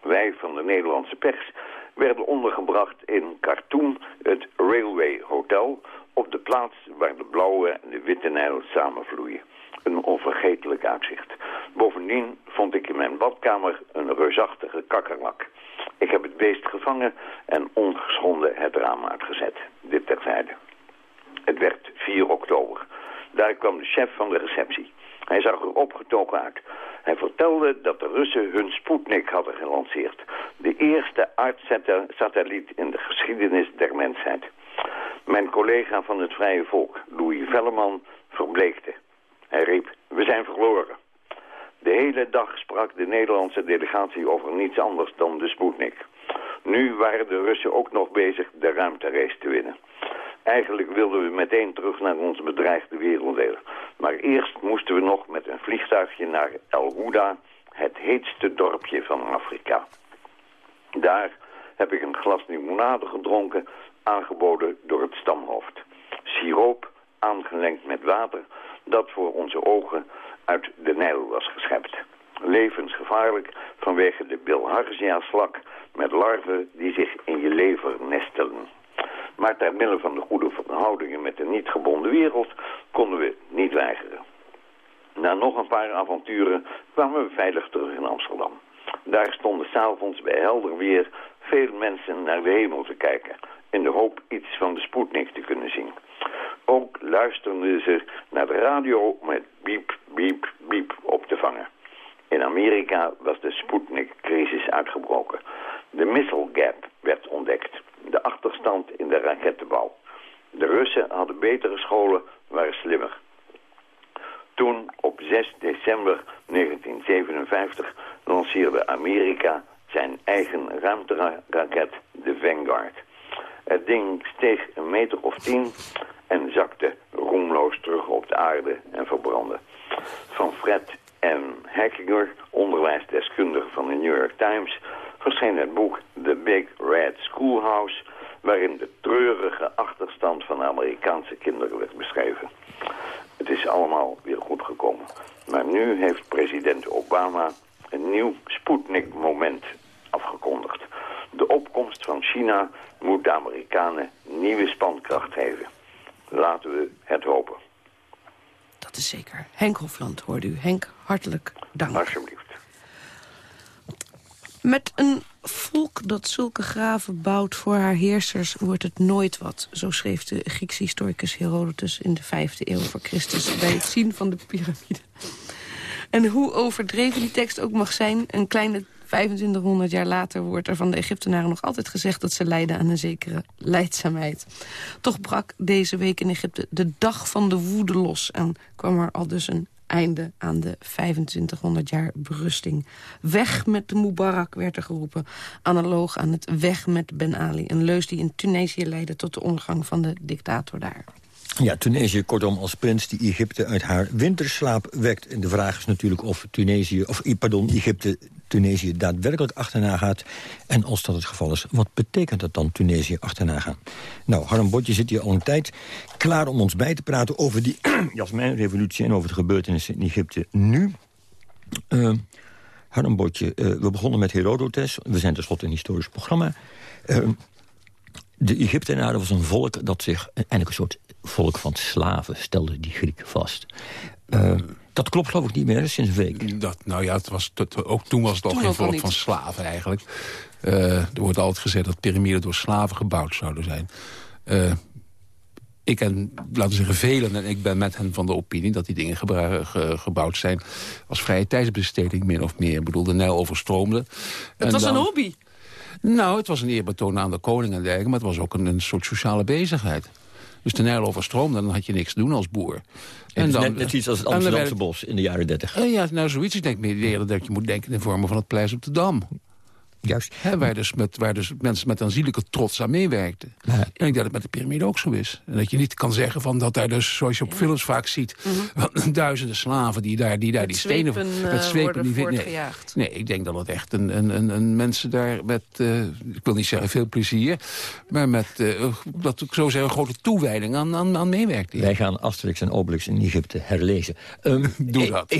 Wij van de Nederlandse pers werden ondergebracht in Khartoum, het Railway Hotel, op de plaats waar de blauwe en de witte Nijl samenvloeien. Een onvergetelijk uitzicht. Bovendien vond ik in mijn badkamer een reusachtige kakkerlak. Ik heb het beest gevangen en ongeschonden het raam uitgezet. Dit terzijde. Het werd 4 oktober. Daar kwam de chef van de receptie. Hij zag er opgetogen uit. Hij vertelde dat de Russen hun Sputnik hadden gelanceerd. De eerste aardsatelliet in de geschiedenis der mensheid. Mijn collega van het Vrije Volk, Louis Velleman, verbleekte. Hij riep, we zijn verloren. De hele dag sprak de Nederlandse delegatie over niets anders dan de Sputnik. Nu waren de Russen ook nog bezig de ruimterace te winnen. Eigenlijk wilden we meteen terug naar onze bedreigde werelddelen. Maar eerst moesten we nog met een vliegtuigje naar El Houda, het heetste dorpje van Afrika. Daar heb ik een glas limonade gedronken, aangeboden door het stamhoofd. Siroop, aangelengd met water, dat voor onze ogen uit de Nijl was geschept. Levensgevaarlijk vanwege de bilharzia-slak met larven die zich in je lever nestelen. Maar ter middel van de goede verhoudingen met de niet gebonden wereld konden we niet weigeren. Na nog een paar avonturen kwamen we veilig terug in Amsterdam. Daar stonden s'avonds bij helder weer veel mensen naar de hemel te kijken... in de hoop iets van de Sputnik te kunnen zien. Ook luisterden ze naar de radio met biep, biep, biep op te vangen. In Amerika was de Sputnik-crisis uitgebroken. De missile gap werd ontdekt. De Russen hadden betere scholen, waren slimmer. Toen, op 6 december 1957, lanceerde Amerika zijn eigen ruimteraket, de Vanguard. Het ding steeg een meter of tien en zakte roemloos terug op de aarde en verbrandde. Van Fred M. Hackinger, onderwijsdeskundige van de New York Times, verscheen het boek The Big Red Schoolhouse, waarin de treurige achterstand van Amerikaanse kinderen werd beschreven. Het is allemaal weer goed gekomen. Maar nu heeft president Obama een nieuw Sputnik-moment afgekondigd. De opkomst van China moet de Amerikanen nieuwe spankracht geven. Laten we het hopen. Dat is zeker. Henk Hofland hoorde u. Henk, hartelijk dank. Alsjeblieft. Met een volk dat zulke graven bouwt voor haar heersers wordt het nooit wat. Zo schreef de Griekse historicus Herodotus in de vijfde eeuw voor Christus... bij het zien van de piramide. En hoe overdreven die tekst ook mag zijn... een kleine 2500 jaar later wordt er van de Egyptenaren nog altijd gezegd... dat ze lijden aan een zekere leidzaamheid. Toch brak deze week in Egypte de dag van de woede los... en kwam er al dus een einde aan de 2500 jaar berusting. Weg met de Mubarak werd er geroepen. Analoog aan het weg met Ben Ali. Een leus die in Tunesië leidde tot de ondergang van de dictator daar. Ja, Tunesië, kortom, als prins die Egypte uit haar winterslaap wekt. En de vraag is natuurlijk of Tunesië, of pardon, Egypte Tunesië daadwerkelijk achterna gaat. En als dat het geval is, wat betekent dat dan Tunesië achterna gaan? Nou, Harm zit hier al een tijd klaar om ons bij te praten... over die Jasmijn-revolutie en over de gebeurtenissen in Egypte nu. Uh, we begonnen met Herodotus. We zijn tenslotte een historisch programma. Uh, de Egyptenaren was een volk dat zich... eigenlijk een soort volk van slaven, stelde die Griek vast. Uh, dat klopt geloof ik niet meer, sinds een week. Dat, nou ja, het was, dat, ook toen was het al geen volk van slaven eigenlijk. Uh, er wordt altijd gezegd dat piramiden door slaven gebouwd zouden zijn. Uh, ik en, laten we zeggen, velen en ik ben met hen van de opinie... dat die dingen gebouwd zijn als vrije tijdsbesteding, min of meer. Ik bedoel, de Nijl overstroomde. Het was een hobby. Nou, het was een eerbetoon aan de koning en dergelijke... maar het was ook een, een soort sociale bezigheid. Dus de Nijl overstroomde, dan had je niks te doen als boer. En dan, net, net iets als het Amsterdamse bos in de jaren dertig. Uh, ja, nou zoiets. Ik denk meer dat je moet denken in vormen van het Pleis op de Dam. Juist. waar, dus met, waar dus mensen met aanzienlijke trots aan meewerkten. Ja. En ik denk dat het met de piramide ook zo is. En dat je niet kan zeggen van dat daar dus, zoals je op films vaak ziet... Mhm. duizenden slaven die daar die, daar die stenen... Zwepen, met zwepen die nee, nee, ik denk dat het echt een, een, een, een mensen daar met... Uh, ik wil niet zeggen veel plezier... maar met, uh, dat ik zo zeggen, een grote toewijding aan, aan, aan meewerkten. Wij gaan Asterix en Obelix in Egypte herlezen. Um, Doe dat.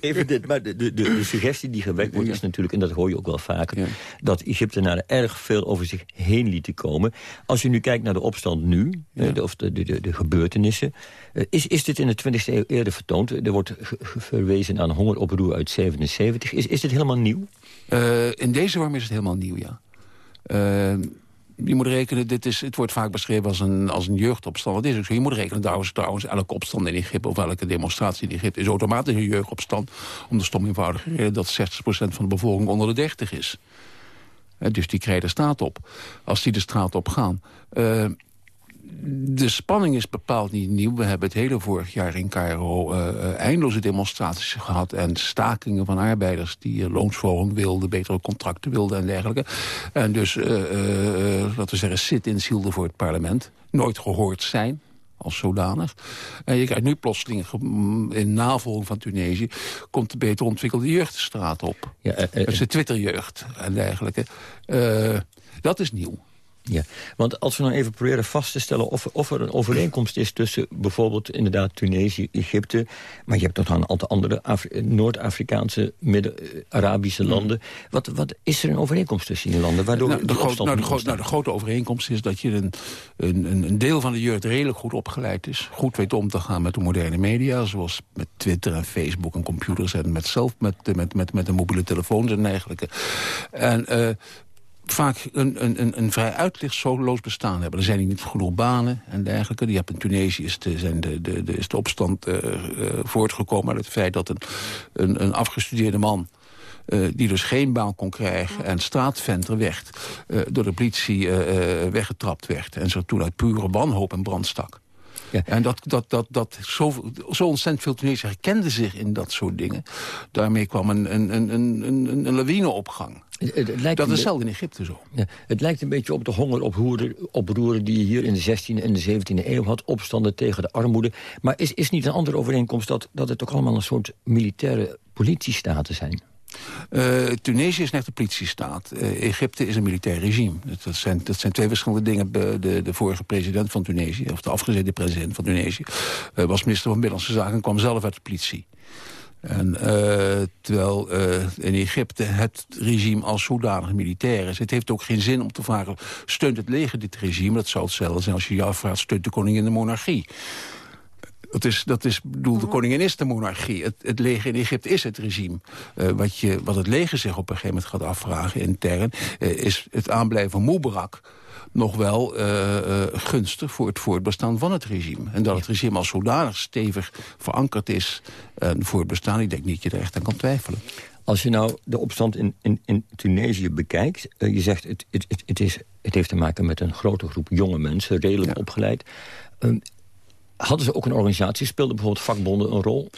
Even dit, maar de, de, de, suggestie die gewekt wordt is natuurlijk... en dat hoor je ook wel vaker... Ja dat Egyptenaren erg veel over zich heen lieten komen. Als je nu kijkt naar de opstand nu, de, of de, de, de, gebeurtenissen... Uh, is, is dit in de 20e eeuw eerder vertoond? Er wordt verwezen aan hongeroproer uit 77. Is, is dit helemaal nieuw? Uh, in deze vorm is het helemaal nieuw, ja. Uh, je moet rekenen, dit is, het wordt vaak beschreven als een, als een jeugdopstand. Dat is ook zo. Je moet rekenen trouwens, trouwens, elke opstand in Egypte... of elke demonstratie in Egypte is automatisch een jeugdopstand... om de stom eenvoudige reden dat 60% van de bevolking onder de 30 is dus die krijgen de straat op. Als die de straat op gaan. Uh, de spanning is bepaald niet nieuw. We hebben het hele vorig jaar in Cairo uh, eindeloze demonstraties gehad... en stakingen van arbeiders die uh, wilden... betere contracten wilden en dergelijke. En dus, laten we zeggen, sit-ins hielden voor het parlement. Nooit gehoord zijn, als zodanig. En je krijgt nu plotseling in navolging van Tunesië... komt de beter ontwikkelde jeugd de straat op. Ja, uh, uh, de Twitterjeugd en dergelijke. Uh, dat is nieuw. Ja, want als we nou even proberen vast te stellen... of, of er een overeenkomst is tussen bijvoorbeeld inderdaad Tunesië, Egypte... maar je hebt nog een aantal andere Noord-Afrikaanse, Midden-Arabische mm. landen. Wat, wat is er een overeenkomst tussen die landen? Waardoor nou, de, groot, nou, de, nou, de grote overeenkomst is dat je een, een, een deel van de jeugd redelijk goed opgeleid is. Goed weet om te gaan met de moderne media, zoals met Twitter en Facebook en computers... en met, zelf, met, met, met, met de mobiele telefoons en dergelijke. En... Uh, vaak een, een, een vrij uitlichtsloos bestaan hebben. Er zijn niet genoeg banen en dergelijke. Je hebt in Tunesië is de, zijn de, de, de, is de opstand uh, uh, voortgekomen uit het feit dat een, een, een afgestudeerde man... Uh, die dus geen baan kon krijgen en straatventer werd... door de politie weggetrapt werd. En zo toen uit pure wanhoop en brand stak. Ja. En dat, dat, dat, dat zo, zo ontzettend veel Tunesiërs herkenden zich in dat soort dingen. Daarmee kwam een, een, een, een, een lawineopgang. Het, het dat is zelden in Egypte zo. Ja, het lijkt een beetje op de honger op roeren die je hier in de 16e en de 17e eeuw had. Opstanden tegen de armoede. Maar is, is niet een andere overeenkomst dat, dat het toch allemaal een soort militaire politiestaten zijn? Uh, Tunesië is net een politiestaat. Uh, Egypte is een militair regime. Dat zijn, dat zijn twee verschillende dingen. De, de vorige president van Tunesië, of de afgezette president van Tunesië... Uh, was minister van Binnenlandse Zaken en kwam zelf uit de politie. En, terwijl in Egypte het regime als zodanig militair is. Het heeft ook geen zin om te vragen... steunt het leger dit regime? Dat zou hetzelfde zijn als je je afvraagt... steunt de koningin de monarchie? Dat is, dat is, bedoel, de mhm. koningin is de monarchie. Het, het leger in Egypte is het regime. Uh, wat, je, wat het leger zich op een gegeven moment gaat afvragen intern... Uh, is het aanblijven van Mubarak nog wel uh, gunstig voor het voortbestaan van het regime. En dat het regime als zodanig stevig verankerd is en voor het bestaan... ik denk niet dat je er echt aan kan twijfelen. Als je nou de opstand in, in, in Tunesië bekijkt... je zegt het, het, het, het, is, het heeft te maken met een grote groep jonge mensen... redelijk opgeleid... Um, Hadden ze ook een organisatie? Speelden bijvoorbeeld vakbonden een rol?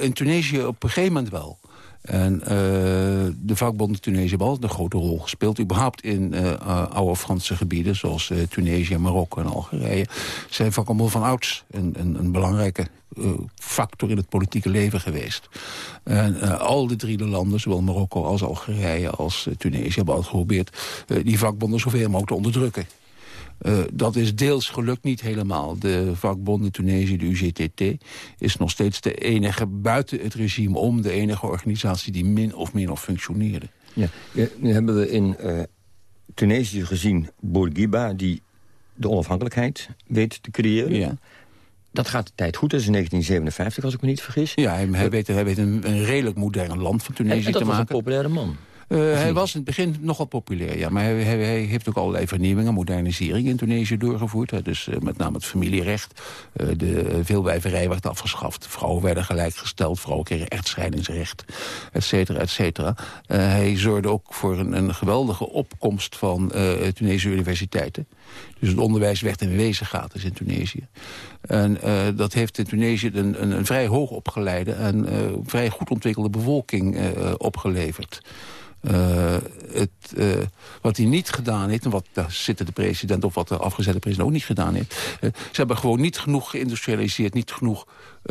In Tunesië op een gegeven moment wel. En uh, de vakbonden Tunesië hebben een grote rol gespeeld. Überhaupt in uh, oude Franse gebieden, zoals Tunesië, Marokko en Algerije... zijn vakbonden van ouds een, een, een belangrijke factor in het politieke leven geweest. En al de drie landen, zowel Marokko als Algerije als Tunesië... hebben al geprobeerd die vakbonden zoveel mogelijk te onderdrukken. Uh, dat is deels gelukt niet helemaal. De vakbonden Tunesië, de UGTT, is nog steeds de enige buiten het regime om... de enige organisatie die min of meer nog functioneerde. Ja, nu hebben we in uh, Tunesië gezien Bourguiba... die de onafhankelijkheid weet te creëren. Ja. Dat gaat de tijd goed, dat is in 1957 als ik me niet vergis. Ja, hij, hij weet, hij weet een, een, redelijk modern land van Tunesië te maken. En dat was een populaire man. Uh, hij was in het begin nogal populair, ja. Maar hij, hij, hij, heeft ook allerlei vernieuwingen, modernisering in Tunesië doorgevoerd. Hè. Dus uh, met name het familierecht. Uh, de veelwijverij werd afgeschaft. Vrouwen werden gelijkgesteld. Vrouwen kregen echtscheidingsrecht, et cetera, et cetera. hij zorgde ook voor een, een geweldige opkomst van Tunesische universiteiten. Dus het onderwijs werd in wezen gratis in Tunesië. En dat heeft in Tunesië een, een, een vrij hoog opgeleide... en vrij goed ontwikkelde bevolking opgeleverd. Uh, het, uh, wat hij niet gedaan heeft, en wat daar zitten de president of wat de afgezette president ook niet gedaan heeft. Uh, ze hebben gewoon niet genoeg geïndustrialiseerd, niet genoeg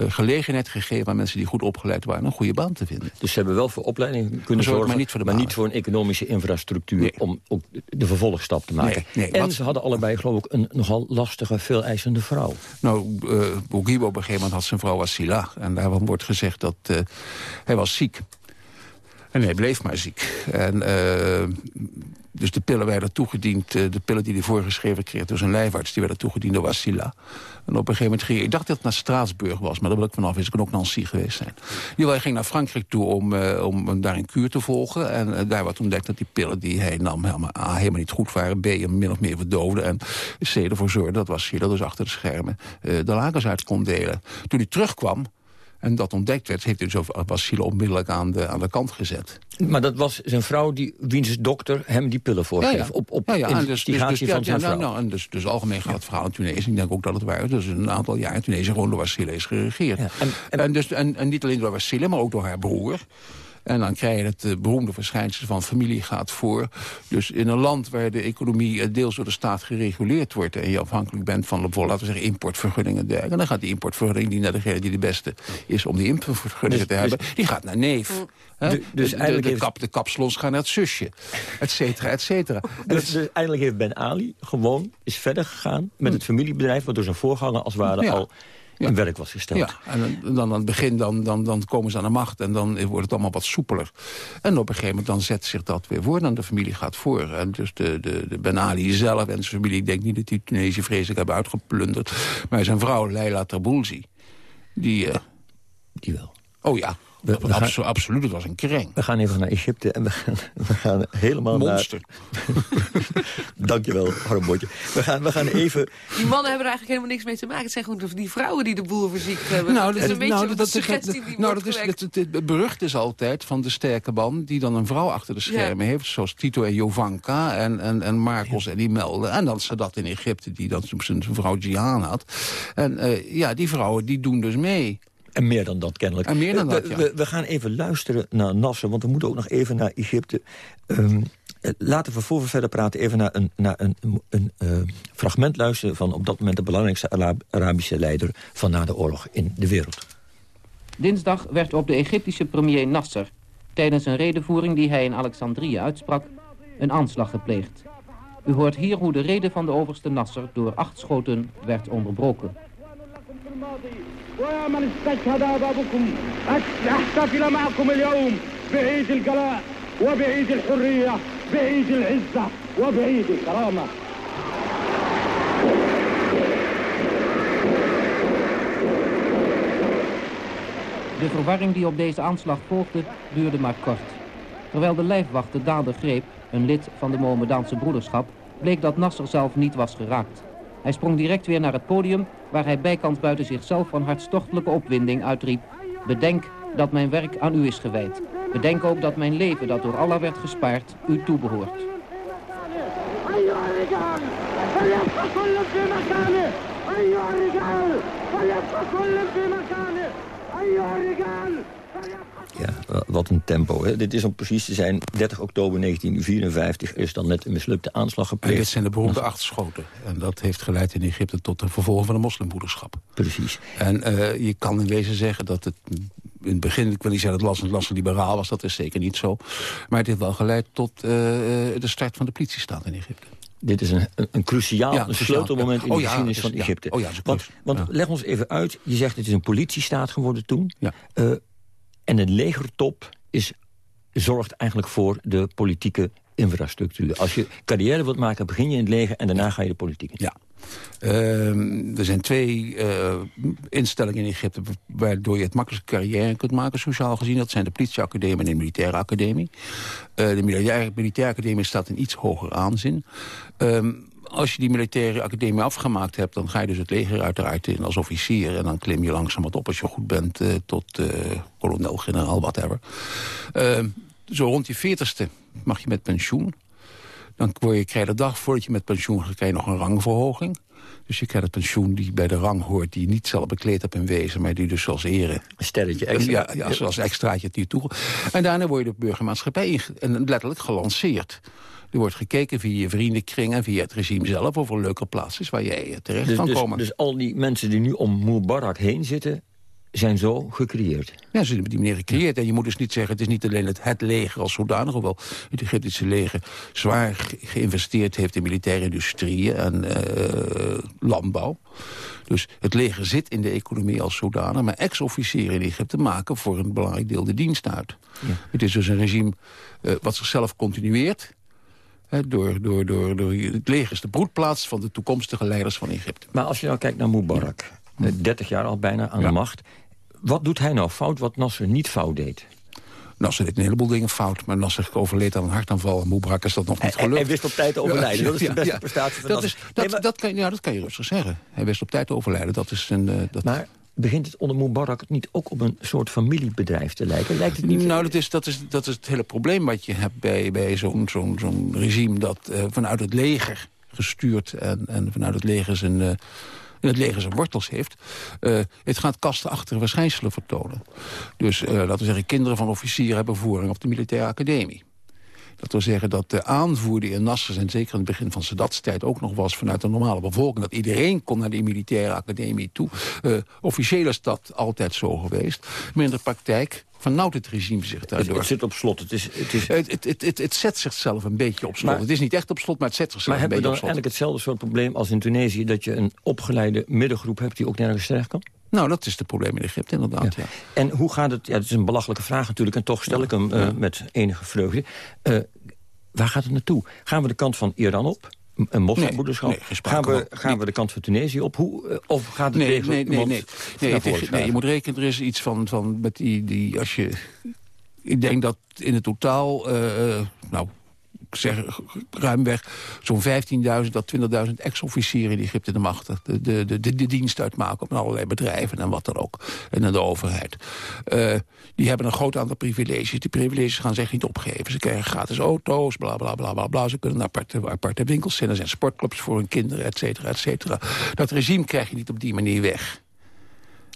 gelegenheid gegeven aan mensen die goed opgeleid waren een goede baan te vinden. Dus ze hebben wel voor opleiding kunnen zorgen, maar niet voor, de maar niet voor een economische infrastructuur om ook de vervolgstap te maken. Nee, nee, en ze hadden allebei geloof ik een nogal lastige, veel eisende vrouw. Nou, uh, op een gegeven moment had zijn vrouw Silla en daarvan wordt gezegd dat hij was ziek. En hij bleef maar ziek. En, uh, dus de pillen werden toegediend, uh, de pillen die hij voorgeschreven kreeg door zijn lijfarts, die werden toegediend door Wassila. En op een gegeven moment ging ik dacht dat het naar Straatsburg was, maar daar wil ik vanaf, is ik kan ook Nancy geweest zijn. hij ging naar Frankrijk toe om, uh, om daar een kuur te volgen. En daar werd ontdekt dat die pillen die hij nam helemaal, A, helemaal niet goed waren, B, hem min of meer verdoofden. En C, ervoor zorgde dat Wassila dus achter de schermen de lakens uit kon delen. Toen hij terugkwam, en dat ontdekt werd, heeft dus Basile onmiddellijk aan de, aan de kant gezet. Maar dat was zijn vrouw, die, wiens dokter hem die pillen voorgeeft? Ja, ja. Op, op ja, ja. En dus, dus, dus, van zijn vrouw? Nou, en dus, dus algemeen gaat het verhaal in Tunesië. Ik denk ook dat het waar is. Dus een aantal jaar in Tunesië gewoon door Basile is geregeerd. En, en, en, dus, en, en niet alleen door Basile, maar ook door haar broer. En dan krijg je het uh, beroemde verschijnsel van familie gaat voor. Dus in een land waar de economie uh, deels door de staat gereguleerd wordt... en je afhankelijk bent van bijvoorbeeld, laten we zeggen, importvergunningen en dergelijke... dan gaat die importvergunning die naar degene die de beste is om die importvergunningen Dus- te hebben... dus- die gaat naar neef. Hè? Du- dus de, de, eigenlijk de, heeft- kap, de kapslons gaan naar het zusje. Et cetera, et cetera. Dus, dus eindelijk heeft Ben Ali gewoon is verder gegaan met het familiebedrijf... wat door zijn voorganger als het ware Ja. al in werk was gesteld. Ja, en dan, dan aan het begin dan, dan, dan komen ze aan de macht en dan wordt het allemaal wat soepeler. En op een gegeven moment dan zet zich dat weer voor, dan de familie gaat voor. En dus de, de, de Ben Ali zelf en zijn familie, ik denk niet dat die Tunesië vreselijk hebben uitgeplunderd. Maar zijn vrouw, Leila Taboulzi, die... eh, die wel. Oh ja, We- we gaan- Abso- absoluut, het was een kreng. We gaan even naar Egypte en we gaan, we gaan helemaal Monster. naar... Dankjewel, Harm Botje. We gaan, we gaan even... Die mannen hebben er eigenlijk helemaal niks mee te maken. Het zijn gewoon die vrouwen die de boel verziekt hebben. Nou, dat is een beetje nou, dat- suggestie die nou, wordt dat is, het, het, het berucht is altijd van de sterke man... die dan een vrouw achter de schermen heeft... zoals Tito en Jovanka en, en, en Marcos en die melden. En dan Sadat in Egypte, die dan soms zijn vrouw Gian had. En eh, ja, die vrouwen die doen dus mee. En meer dan dat kennelijk. En meer dan we, dat, ja. we, we gaan even luisteren naar Nasser, want we moeten ook nog even naar Egypte. Ehm, eh, laten we voor we verder praten even naar een, naar een, een, eh, fragment luisteren... van op dat moment de belangrijkste Arab- Arabische leider van na de oorlog in de wereld. Dinsdag werd op de Egyptische premier Nasser... tijdens een redenvoering die hij in Alexandrië uitsprak... een aanslag gepleegd. U hoort hier hoe de reden van de overste Nasser... door acht schoten werd onderbroken. ويا من استشهد بابكم احتفل معكم اليوم بعيد القلاء وبعيد الحرية بعيد العزة وبعيد الكرامة De verwarring die op deze aanslag volgde duurde maar kort. Terwijl de lijfwacht de dader greep, een lid van de Mohammedaanse broederschap, bleek dat Nasser zelf niet was geraakt. Hij sprong direct weer naar het podium, waar hij bijkans buiten zichzelf van hartstochtelijke opwinding uitriep. Bedenk dat mijn werk aan u is gewijd. Bedenk ook dat mijn leven dat door Allah werd gespaard, u toebehoort. Ja, wat een tempo. Hè? Dit is om precies te zijn, 30 oktober 1954 is dan net een mislukte aanslag gepleegd. En dit zijn de beroemde achterschoten. En dat heeft geleid in Egypte tot de vervolging van de moslimbroederschap. Precies. En eh, je kan in wezen zeggen dat het in het begin, ik wil niet zeggen dat het lastig liberaal was, dat is zeker niet zo. Maar het heeft wel geleid tot eh, de start van de politiestaat in Egypte dit is een, een, cruciaal ja, sleutelmoment in de oh geschiedenis van Egypte. Oh, ja, want, want leg ons even uit, je zegt het is een politiestaat geworden toen. Uh, en een legertop is, zorgt eigenlijk voor de politieke infrastructuur. Als je carrière wilt maken, begin je in het leger en daarna ga je de politiek in. Ja. Ehm, er zijn twee eh, instellingen in Egypte... waardoor je het makkelijke carrière kunt maken, sociaal gezien. Dat zijn de politieacademie en de militaire academie. Eh, de militaire, militaire academie staat in iets hoger aanzien. Ehm, als je die militaire academie afgemaakt hebt... dan ga je dus het leger uiteraard in als officier. En dan klim je langzaam wat op als je goed bent... eh, tot eh, kolonel, generaal, whatever. Ehm, zo rond je veertigste mag je met pensioen. Dan word je, krijg je de dag voordat je met pensioen gaat... krijg je nog een rangverhoging. Dus je krijgt het pensioen die bij de rang hoort... die je niet zelf bekleed hebt in wezen... maar die dus als ere... Een sterretje extra. Ja, ja zoals extraatje hier toe. En daarna word je de burgermaatschappij en letterlijk gelanceerd. Er wordt gekeken via je vriendenkring en via het regime zelf... of er leuke plaats is waar jij eh, terecht Dus, kan dus, komen. dus al die mensen die nu om Mubarak heen zitten, zijn zo gecreëerd. Ja, ze hebben die manier gecreëerd. En je moet dus niet zeggen, het is niet alleen het, het leger als zodanig... hoewel het Egyptische leger zwaar ge- geïnvesteerd heeft in militaire industrieën en eh, landbouw. Dus het leger zit in de economie als zodanig. Maar ex-officieren in Egypte maken voor een belangrijk deel de dienst uit. Het is dus een regime eh, wat zichzelf continueert... Door, door, door, door, het leger is de broedplaats van de toekomstige leiders van Egypte. Maar als je nou kijkt naar Mubarak, eh, 30 jaar al bijna aan de macht... wat doet hij nou fout wat Nasser niet fout deed? Nasser deed een heleboel dingen fout, maar Nasser overleed aan een hartaanval. En Mubarak is dat nog niet gelukt. hij wist op tijd te overlijden. Dat is de beste prestatie van dat Nasser. is, dat, dat, kan, ja, dat kan je rustig zeggen. Hij wist op tijd te overlijden. Dat is een, eh, dat... Maar begint het onder Mubarak niet ook op een soort familiebedrijf te lijken? Lijkt het niet... Nou, dat is, dat, is, dat is het hele probleem wat je hebt bij, bij zo'n zo'n regime... dat eh, vanuit het leger gestuurd en, en vanuit het leger zijn, eh, het leger zijn wortels heeft. Uh, het gaat kastenachtige verschijnselen vertonen. Dus laten we zeggen, kinderen van officieren hebben voering op de militaire academie. Dat wil zeggen dat de aanvoer die in Nasser... en zeker in het begin van Sadat's tijd ook nog was... vanuit de normale bevolking, dat iedereen kon naar die militaire academie toe. Uh, officieel is dat altijd zo geweest. Maar in de praktijk vernauwt het regime zich daardoor. Het, het, zit op slot. Het, is, het, is... Het, het, het, zet zichzelf een beetje op slot. Maar, het is niet echt op slot, maar het zet zichzelf een beetje op slot. Maar hebben we dan eigenlijk hetzelfde soort probleem als in Tunesië... dat je een opgeleide middengroep hebt die ook nergens terecht kan? Nou, dat is het probleem in Egypte inderdaad, ja. ja. En hoe gaat het... Ja, het is een belachelijke vraag natuurlijk... en toch stel ik hem uh, met enige vreugde. Uh, waar gaat het naartoe? Gaan we de kant van Iran op? Een moslimbroederschap? Nee, nee, gaan we, gaan we de kant van Tunesië op? Hoe, uh, of gaat het nee, tegen, nee, nee, nee. Nee, is, nee, je moet rekenen, er is iets van, van met die, die... Als je, ik denk dat in het totaal... Uh, nou, zeg ruimweg zo'n 15.000 tot 20.000 ex-officieren die Egypte de macht, de, de, de, de, dienst uitmaken op allerlei bedrijven en wat dan ook. En de overheid. Uh, die hebben een groot aantal privileges. Die privileges gaan zich niet opgeven. Ze krijgen gratis auto's, bla bla bla bla bla. Ze kunnen naar aparte, aparte winkels zijn. Er zijn sportclubs voor hun kinderen, et cetera, et cetera. Dat regime krijg je niet op die manier weg.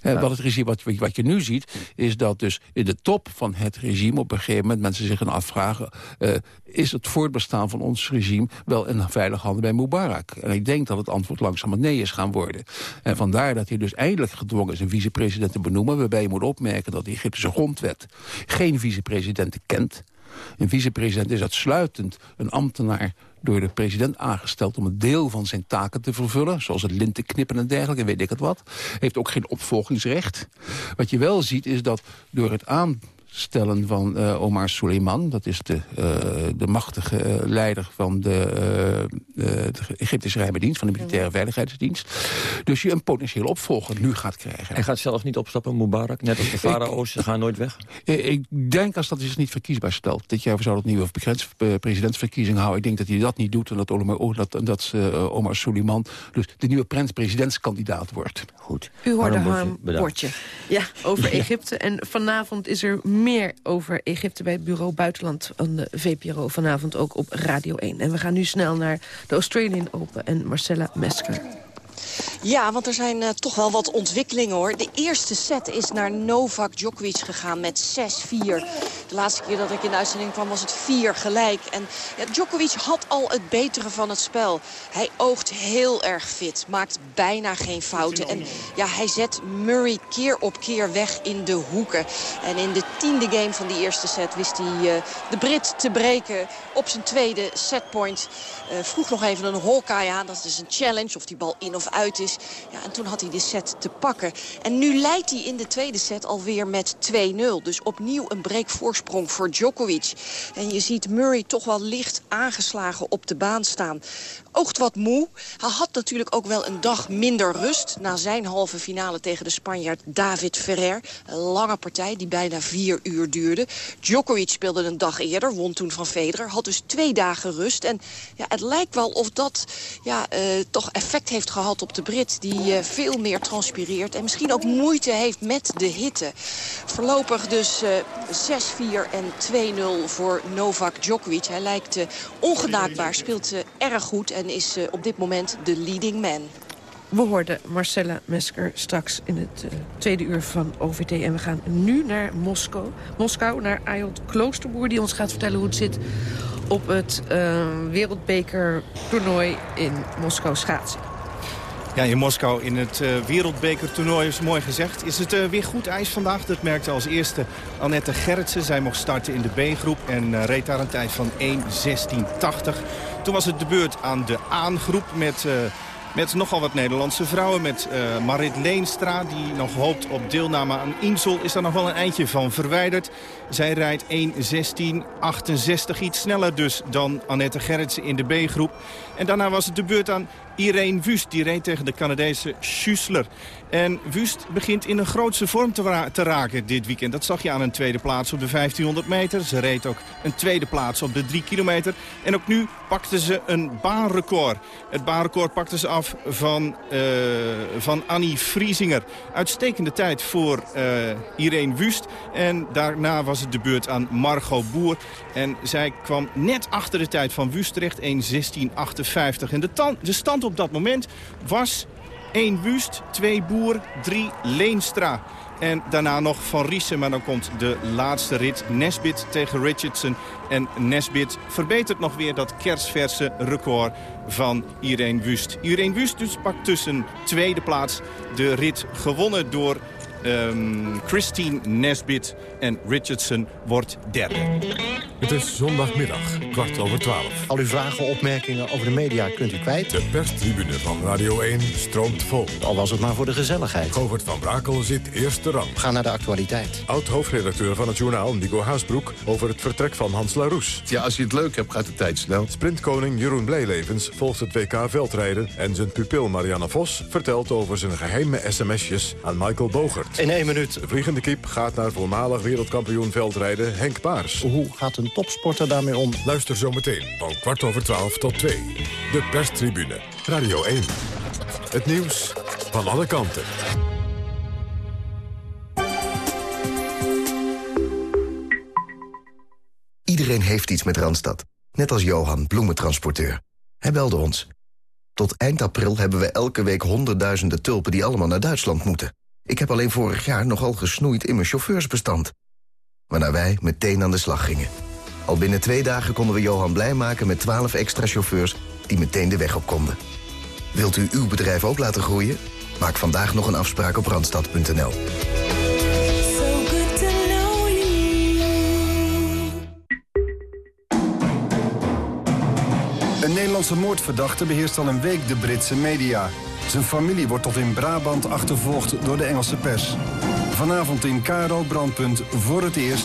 Ja. Wat, het regime, wat, wat je nu ziet, is dat dus in de top van het regime... op een gegeven moment mensen zich gaan afvragen... Uh, is het voortbestaan van ons regime wel in veilige handen bij Mubarak? En ik denk dat het antwoord langzaam nee is gaan worden. En vandaar dat hij dus eindelijk gedwongen is een vicepresident te benoemen... waarbij je moet opmerken dat de Egyptische grondwet geen vicepresidenten kent... Een vicepresident is uitsluitend een ambtenaar door de president aangesteld om een deel van zijn taken te vervullen. Zoals het linten knippen en dergelijke, weet ik het wat. Heeft ook geen opvolgingsrecht. Wat je wel ziet is dat door het aan stellen van uh, Omar Suleiman. Dat is de, uh, de machtige uh, leider van de, de Egyptische geheime dienst... van de militaire veiligheidsdienst. Dus je een potentieel opvolger nu gaat krijgen. Hij gaat zelf niet opstappen, Mubarak? Net als de farao's, ze gaan nooit weg? Ik denk als dat zich niet verkiesbaar stelt. Dit jaar zou het nieuwe presidentsverkiezing houden. Ik denk dat hij dat niet doet en dat, Omar, dat, dat Omar Suleiman... dus de nieuwe presidentskandidaat wordt. Goed. U hoorde Harm Bordje. Ja, over Egypte. En vanavond is er meer over Egypte bij het Bureau Buitenland van de VPRO. Vanavond ook op Radio 1. En we gaan nu snel naar de Australian Open en Marcella Mesker. Ja, want er zijn uh, toch wel wat ontwikkelingen hoor. De eerste set is naar Novak Djokovic gegaan met 6-4. De laatste keer dat ik in de uitzending kwam was het 4 gelijk. En ja, Djokovic had al het betere van het spel. Hij oogt heel erg fit, maakt bijna geen fouten. En ja, hij zet Murray keer op keer weg in de hoeken. En in de tiende game van die eerste set wist hij uh, de Brit te breken op zijn tweede setpoint. Uh, vroeg nog even een Hawkeye aan, dat is dus een challenge of die bal in of uit is. Ja, en toen had hij de set te pakken. En nu leidt hij in de tweede set alweer met 2-0. Dus opnieuw een breakvoorsprong voor Djokovic. En je ziet Murray toch wel licht aangeslagen op de baan staan oogt wat moe. Hij had natuurlijk ook wel een dag minder rust... na zijn halve finale tegen de Spanjaard David Ferrer. Een lange partij die bijna vier uur duurde. Djokovic speelde een dag eerder, won toen van Federer. Had dus twee dagen rust. En ja, het lijkt wel of dat ja, uh, toch effect heeft gehad op de Brit... die uh, veel meer transpireert en misschien ook moeite heeft met de hitte. Voorlopig dus uh, eh, 6-4 en 2-0 voor Novak Djokovic. Hij lijkt ongenaakbaar, speelt erg goed en is op dit moment de leading man. We hoorden Marcella Mesker straks in het tweede uur van OVT. En we gaan nu naar Moskou, Moskou naar Ayot Kloosterboer... die ons gaat vertellen hoe het zit op het uh, wereldbekertoernooi in Moskou schaatsen. Ja, in Moskou in het uh, wereldbekertoernooi is mooi gezegd. Is het uh, weer goed ijs vandaag? Dat merkte als eerste Annette Gerritsen. Zij mocht starten in de B-groep en uh, reed daar een tijd van 1.16.80. Toen was het de beurt aan de A-groep met... Met nogal wat Nederlandse vrouwen. Met uh, Marit Leenstra, die nog hoopt op deelname aan Insel. Is daar nog wel een eindje van verwijderd. Zij rijdt 1.16.68. Iets sneller dus dan Annette Gerritsen in de B-groep. En daarna was het de beurt aan Irene Wust. Die reed tegen de Canadese Schussler. En Wust begint in een grootse vorm te, raken dit weekend. Dat zag je aan een tweede plaats op de 1500 meter. Ze reed ook een tweede plaats op de 3 kilometer. En ook nu pakte ze een baanrecord. Het baanrecord pakte ze af van, uh, van Annie Vriesinger. Uitstekende tijd voor uh, Irene Wust. En daarna was het de beurt aan Margot Boer. En zij kwam net achter de tijd van Wust terecht, 1.16.58. En de, de stand op dat moment was 1 Wust, 2 Boer, 3 Leenstra. En daarna nog Van Riesen, maar dan komt de laatste rit. Nesbit tegen Richardson. En Nesbit verbetert nog weer dat kersverse record van Irene Wust. Irene Wust dus pakt tussen tweede plaats de rit gewonnen door um, Christine Nesbit. En Richardson wordt derde. Het is zondagmiddag, kwart over twaalf. Al uw vragen, opmerkingen over de media kunt u kwijt. De perstribune van Radio 1 stroomt vol. Al was het maar voor de gezelligheid. Govert van Brakel zit eerste rang. Ga naar de actualiteit. Oud-hoofdredacteur van het journaal, Nico Haasbroek... over het vertrek van Hans Laroes. Ja, als je het leuk hebt, gaat de tijd snel. Sprintkoning Jeroen Blijlevens volgt het WK veldrijden... en zijn pupil Marianne Vos vertelt over zijn geheime sms'jes aan Michael Bogert. In één minuut. De vliegende kip gaat naar voormalig wereldkampioen veldrijden Henk Paars. Hoe gaat een topsporter daarmee om? Luister zometeen van kwart over twaalf tot twee. De perstribune. Radio 1. Het nieuws van alle kanten. Iedereen heeft iets met Randstad. Net als Johan, bloementransporteur. Hij belde ons. Tot eind april hebben we elke week honderdduizenden tulpen... die allemaal naar Duitsland moeten. Ik heb alleen vorig jaar nogal gesnoeid in mijn chauffeursbestand. Waarna wij meteen aan de slag gingen. Al binnen twee dagen konden we Johan blij maken met 12 extra chauffeurs... die meteen de weg op konden. Wilt u uw bedrijf ook laten groeien? Maak vandaag nog een afspraak op Randstad.nl. Een Nederlandse moordverdachte beheerst al een week de Britse media. Zijn familie wordt tot in Brabant achtervolgd door de Engelse pers. Vanavond in Karo Brandpunt voor het eerst